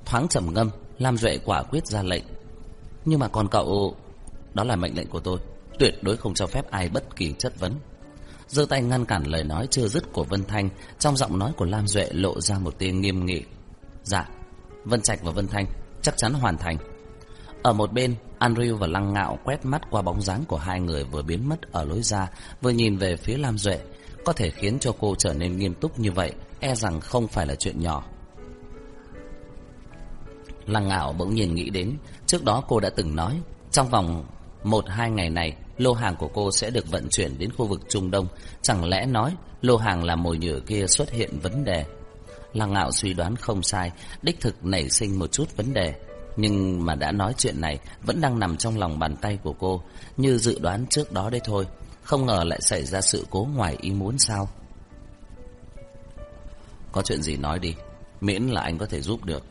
Thoáng trầm ngâm, Lam Duệ quả quyết ra lệnh. Nhưng mà còn cậu... Đó là mệnh lệnh của tôi, tuyệt đối không cho phép ai bất kỳ chất vấn. giơ tay ngăn cản lời nói chưa dứt của Vân Thanh, trong giọng nói của Lam Duệ lộ ra một tiếng nghiêm nghị. Dạ, Vân Trạch và Vân Thanh chắc chắn hoàn thành. Ở một bên, Andrew và Lăng Ngạo quét mắt qua bóng dáng của hai người vừa biến mất ở lối ra, vừa nhìn về phía Lam Duệ. Có thể khiến cho cô trở nên nghiêm túc như vậy, e rằng không phải là chuyện nhỏ. Lăng Ngạo bỗng nhiên nghĩ đến, trước đó cô đã từng nói, trong vòng một hai ngày này, lô hàng của cô sẽ được vận chuyển đến khu vực Trung Đông. Chẳng lẽ nói, lô hàng là mồi nhử kia xuất hiện vấn đề? Lăng Ngạo suy đoán không sai, đích thực nảy sinh một chút vấn đề. Nhưng mà đã nói chuyện này vẫn đang nằm trong lòng bàn tay của cô, như dự đoán trước đó đây thôi. Không ngờ lại xảy ra sự cố ngoài ý muốn sao. Có chuyện gì nói đi, miễn là anh có thể giúp được.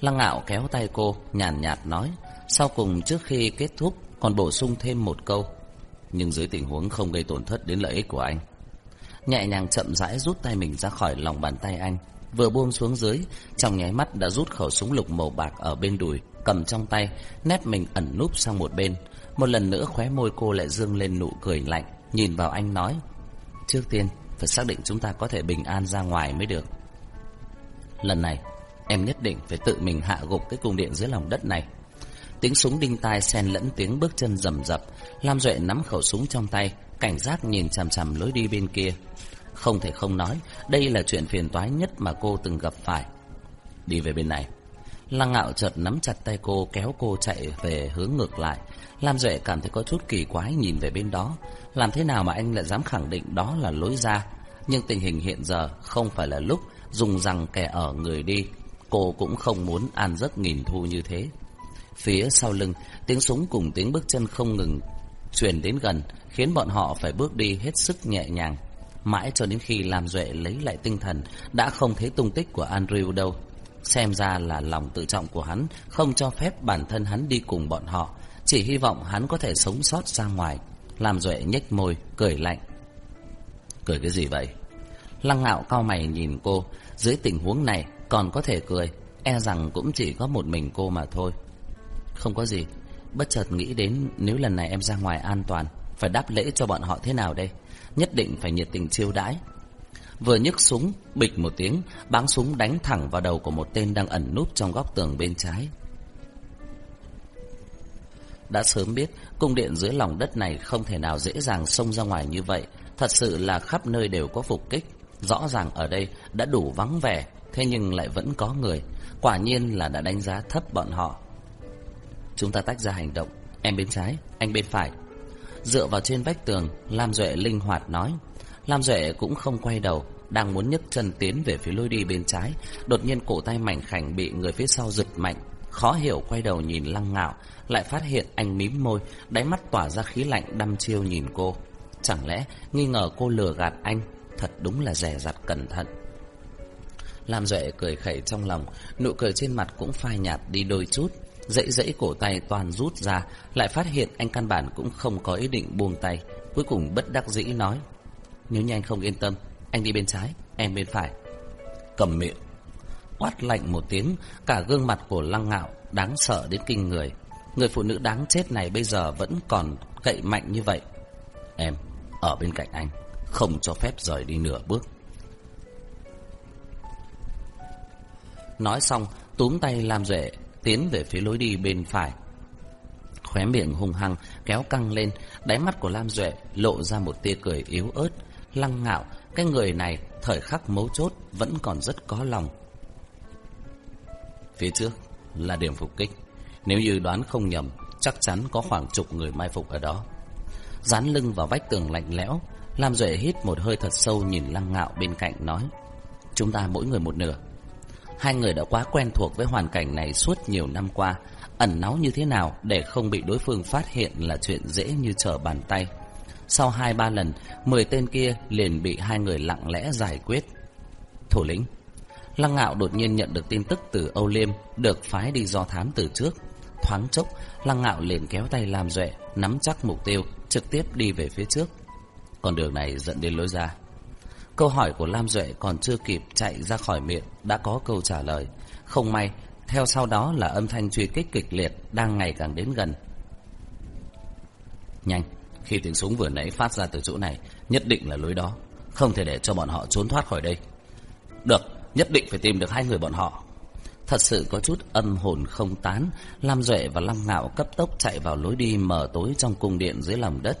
Lăng ngạo kéo tay cô, nhàn nhạt nói, sau cùng trước khi kết thúc còn bổ sung thêm một câu. Nhưng dưới tình huống không gây tổn thất đến lợi ích của anh. Nhẹ nhàng chậm rãi rút tay mình ra khỏi lòng bàn tay anh, vừa buông xuống dưới, trong nháy mắt đã rút khẩu súng lục màu bạc ở bên đùi, cầm trong tay, nét mình ẩn núp sang một bên. Một lần nữa khóe môi cô lại dương lên nụ cười lạnh, nhìn vào anh nói: "Trước tiên, phải xác định chúng ta có thể bình an ra ngoài mới được. Lần này, em nhất định phải tự mình hạ gục cái cung điện dưới lòng đất này." Tiếng súng đinh tai xen lẫn tiếng bước chân rầm rập, Lam Duệ nắm khẩu súng trong tay, cảnh giác nhìn chằm chằm lối đi bên kia. Không thể không nói, đây là chuyện phiền toái nhất mà cô từng gặp phải. Đi về bên này. Lăng ngạo chợt nắm chặt tay cô kéo cô chạy về hướng ngược lại. Lam Duệ cảm thấy có chút kỳ quái nhìn về bên đó. Làm thế nào mà anh lại dám khẳng định đó là lối ra? Nhưng tình hình hiện giờ không phải là lúc dùng rằng kẻ ở người đi. Cô cũng không muốn an giấc nghìn thu như thế. Phía sau lưng, tiếng súng cùng tiếng bước chân không ngừng truyền đến gần, khiến bọn họ phải bước đi hết sức nhẹ nhàng. Mãi cho đến khi làm Duệ lấy lại tinh thần Đã không thấy tung tích của Andrew đâu. Xem ra là lòng tự trọng của hắn Không cho phép bản thân hắn đi cùng bọn họ Chỉ hy vọng hắn có thể sống sót ra ngoài. Làm Duệ nhếch môi Cười lạnh. Cười cái gì vậy? Lăng ngạo cao mày nhìn cô. Dưới tình huống này còn có thể cười. E rằng cũng chỉ có một mình cô mà thôi. Không có gì Bất chợt nghĩ đến nếu lần này em ra ngoài an toàn Phải đáp lễ cho bọn họ thế nào đây nhất định phải nhiệt tình chiêu đãi. Vừa nhấc súng, bịch một tiếng, báng súng đánh thẳng vào đầu của một tên đang ẩn núp trong góc tường bên trái. Đã sớm biết, cung điện dưới lòng đất này không thể nào dễ dàng xông ra ngoài như vậy. Thật sự là khắp nơi đều có phục kích. Rõ ràng ở đây đã đủ vắng vẻ, thế nhưng lại vẫn có người. Quả nhiên là đã đánh giá thấp bọn họ. Chúng ta tách ra hành động. Em bên trái, anh bên phải. Dựa vào trên vách tường Lam Duệ linh hoạt nói. Lam Duệ cũng không quay đầu Đang muốn nhấc chân tiến về phía lối đi bên trái. Đột nhiên cổ tay mảnh khảnh bị người phía sau giật mạnh. Khó hiểu quay đầu nhìn lăng ngạo Lại phát hiện anh mím môi Đáy mắt tỏa ra khí lạnh đăm chiêu nhìn cô. Chẳng lẽ nghi ngờ cô lừa gạt anh? Thật đúng là rẻ rặt cẩn thận. Lam Duệ cười khẩy trong lòng Nụ cười trên mặt cũng phai nhạt đi đôi chút. Dãy dãy cổ tay toàn rút ra Lại phát hiện anh căn bản cũng không có ý định buông tay Cuối cùng bất đắc dĩ nói Nếu như anh không yên tâm Anh đi bên trái, em bên phải. Cầm miệng Quát lạnh một tiếng Cả gương mặt của lăng ngạo Đáng sợ đến kinh người. Người phụ nữ đáng chết này bây giờ vẫn còn cậy mạnh như vậy. Em ở bên cạnh anh Không cho phép rời đi nửa bước. Nói xong túm tay làm rể tiến về phía lối đi bên phải. Khóe miệng hung hăng kéo căng lên, Đáy mắt của Lam Duệ lộ ra một tia cười yếu ớt, Lăng ngạo. Cái người này, thời khắc mấu chốt, Vẫn còn rất có lòng. Phía trước là điểm phục kích. Nếu như đoán không nhầm, Chắc chắn có khoảng chục người mai phục ở đó. Dán lưng vào vách tường lạnh lẽo, Lam Duệ hít một hơi thật sâu Nhìn lăng ngạo bên cạnh, nói, Chúng ta mỗi người một nửa. Hai người đã quá quen thuộc với hoàn cảnh này suốt nhiều năm qua. Ẩn náu như thế nào để không bị đối phương phát hiện là chuyện dễ như trở bàn tay. Sau hai ba lần, Mười tên kia liền bị hai người lặng lẽ giải quyết. Thủ lĩnh, Lăng ngạo đột nhiên nhận được tin tức từ Âu Liêm, Được phái đi do thám từ trước. Thoáng chốc, Lăng ngạo liền kéo tay làm duệ, Nắm chắc mục tiêu, Trực tiếp đi về phía trước. Con đường này dẫn đến lối ra. Câu hỏi của Lam Duệ còn chưa kịp chạy ra khỏi miệng đã có câu trả lời. Không may, theo sau đó là âm thanh truy kích kịch liệt đang ngày càng đến gần. Nhanh, khi tiếng súng vừa nãy phát ra từ chỗ này, nhất định là lối đó. Không thể để cho bọn họ trốn thoát khỏi đây. Được, nhất định phải tìm được hai người bọn họ. Thật sự có chút âm hồn không tán, Lam Duệ và Lăng Ngạo cấp tốc chạy vào lối đi mờ tối trong cung điện dưới lòng đất.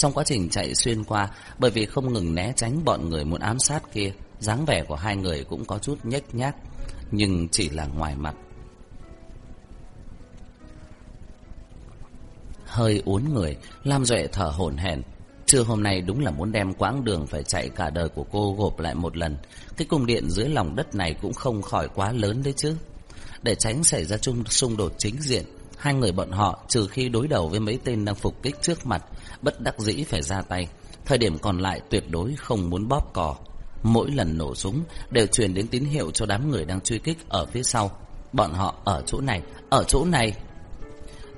Trong quá trình chạy xuyên qua, bởi vì không ngừng né tránh bọn người muốn ám sát kia, dáng vẻ của hai người cũng có chút nhếch nhác, nhưng chỉ là ngoài mặt. Hơi uốn người, Lam Duệ thở hổn hển. Trưa hôm nay đúng là muốn đem quãng đường phải chạy cả đời của cô gộp lại một lần. Cái cung điện dưới lòng đất này cũng không khỏi quá lớn đấy chứ. Để tránh xảy ra chung xung đột chính diện, hai người bọn họ trừ khi đối đầu với mấy tên đang phục kích trước mặt, bất đắc dĩ phải ra tay. Thời điểm còn lại tuyệt đối không muốn bóp cò. Mỗi lần nổ súng đều truyền đến tín hiệu cho đám người đang truy kích ở phía sau. Bọn họ ở chỗ này, ở chỗ này.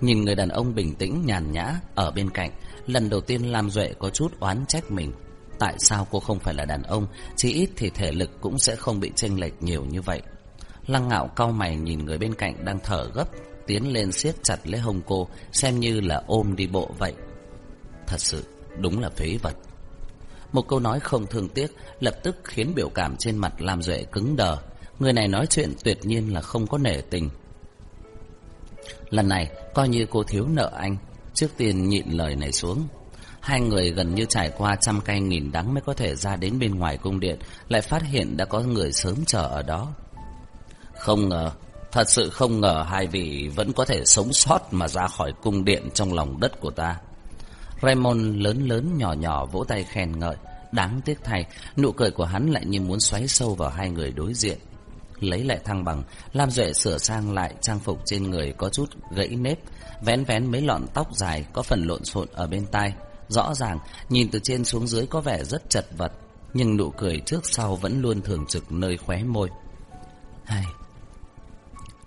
Nhìn người đàn ông bình tĩnh nhàn nhã ở bên cạnh, lần đầu tiên Lam Duệ có chút oán trách mình. Tại sao cô không phải là đàn ông, chỉ ít thì thể lực cũng sẽ không bị chênh lệch nhiều như vậy. Lăng ngạo cau mày nhìn người bên cạnh đang thở gấp, tiến lên siết chặt lấy hông cô, xem như là ôm đi bộ vậy. Thật sự, đúng là phế vật. Một câu nói không thương tiếc lập tức khiến biểu cảm trên mặt Lam Duệ cứng đờ. Người này nói chuyện tuyệt nhiên là không có nể tình. Lần này, coi như cô thiếu nợ anh, trước tiên nhịn lời này xuống. Hai người gần như trải qua trăm cây nghìn đắng mới có thể ra đến bên ngoài cung điện, lại phát hiện đã có người sớm chờ ở đó. Không ngờ, thật sự không ngờ hai vị vẫn có thể sống sót mà ra khỏi cung điện trong lòng đất của ta. Raymond lớn lớn nhỏ nhỏ vỗ tay khen ngợi. Đáng tiếc thay, nụ cười của hắn lại như muốn xoáy sâu vào hai người đối diện. Lấy lại thăng bằng, Lam Duệ sửa sang lại trang phục trên người có chút gãy nếp, vén vén mấy lọn tóc dài có phần lộn xộn ở bên tai. Rõ ràng, nhìn từ trên xuống dưới có vẻ rất chật vật, nhưng nụ cười trước sau vẫn luôn thường trực nơi khóe môi. Hay,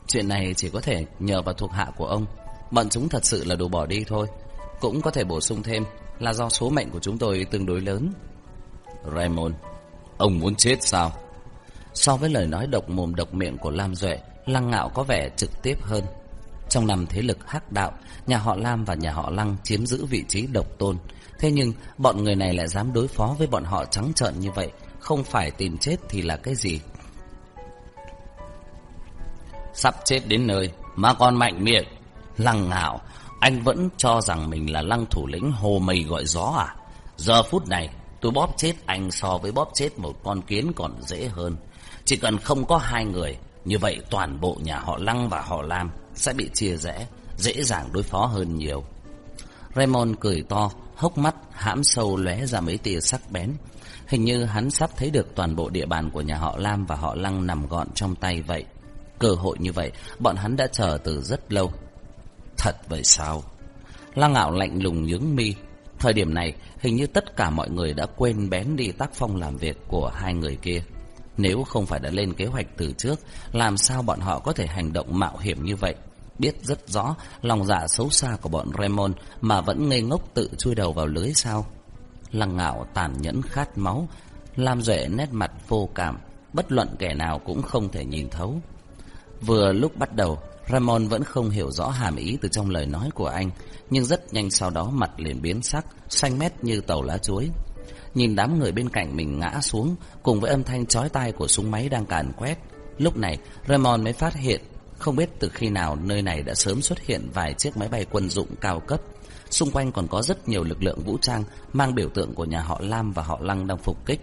chuyện này chỉ có thể nhờ vào thuộc hạ của ông. Bọn chúng thật sự là đồ bỏ đi thôi. Cũng có thể bổ sung thêm là do số mệnh của chúng tôi tương đối lớn. Raymond, ông muốn chết sao? So với lời nói độc mồm độc miệng của Lam Duệ, Lăng Ngạo có vẻ trực tiếp hơn. Trong năm thế lực hắc đạo, nhà họ Lam và nhà họ Lăng chiếm giữ vị trí độc tôn. Thế nhưng, bọn người này lại dám đối phó với bọn họ trắng trợn như vậy, không phải tìm chết thì là cái gì? Sắp chết đến nơi, mà còn mạnh miệng. Lăng Ngạo, anh vẫn cho rằng mình là lăng thủ lĩnh hồ mây gọi gió à? Giờ phút này, tôi bóp chết anh so với bóp chết một con kiến còn dễ hơn. Chỉ cần không có hai người, như vậy toàn bộ nhà họ Lăng và họ Lam sẽ bị chia rẽ, dễ dàng đối phó hơn nhiều. Raymond cười to, hốc mắt hãm sâu lóe ra mấy tia sắc bén. Hình như hắn sắp thấy được toàn bộ địa bàn của nhà họ Lam và họ Lăng nằm gọn trong tay vậy. Cơ hội như vậy, bọn hắn đã chờ từ rất lâu. Thật vậy sao? La ngạo lạnh lùng nhướng mi. Thời điểm này, hình như tất cả mọi người đã quên bén đi tác phong làm việc của hai người kia. Nếu không phải đã lên kế hoạch từ trước, làm sao bọn họ có thể hành động mạo hiểm như vậy? Biết rất rõ lòng dạ xấu xa của bọn Raymond mà vẫn ngây ngốc tự chui đầu vào lưới sao? Lăng ngạo tàn nhẫn khát máu, làm rễ nét mặt vô cảm, bất luận kẻ nào cũng không thể nhìn thấu. Vừa lúc bắt đầu, Ramon vẫn không hiểu rõ hàm ý từ trong lời nói của anh, nhưng rất nhanh sau đó mặt liền biến sắc, xanh mét như tàu lá chuối. Nhìn đám người bên cạnh mình ngã xuống, cùng với âm thanh chói tai của súng máy đang càn quét. Lúc này, Ramon mới phát hiện Không biết từ khi nào nơi này đã sớm xuất hiện vài chiếc máy bay quân dụng cao cấp. Xung quanh còn có rất nhiều lực lượng vũ trang mang biểu tượng của nhà họ Lam và họ Lăng đang phục kích.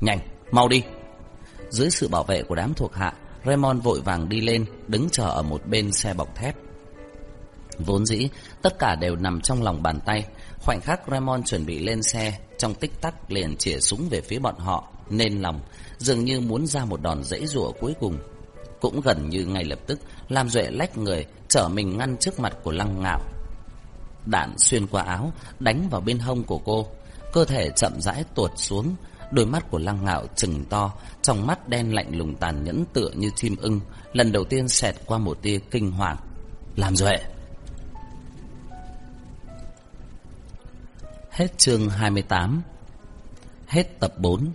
Nhanh, mau đi! Dưới sự bảo vệ của đám thuộc hạ, Raymond vội vàng đi lên, đứng chờ ở một bên xe bọc thép. Vốn dĩ, tất cả đều nằm trong lòng bàn tay. Khoảnh khắc Raymond chuẩn bị lên xe, trong tích tắc liền chĩa súng về phía bọn họ, nên lòng, dường như muốn ra một đòn dãy rủa cuối cùng. Cũng gần như ngay lập tức, Lam Duệ lách người, trở mình ngăn trước mặt của Lăng Ngạo. Đạn xuyên qua áo, đánh vào bên hông của cô. Cơ thể chậm rãi tuột xuống, đôi mắt của Lăng Ngạo trừng to, trong mắt đen lạnh lùng tàn nhẫn tựa như chim ưng, lần đầu tiên xẹt qua một tia kinh hoàng. Làm Duệ! Hết chương 28 Hết tập 4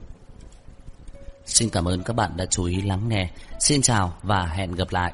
Xin cảm ơn các bạn đã chú ý lắng nghe Xin chào và hẹn gặp lại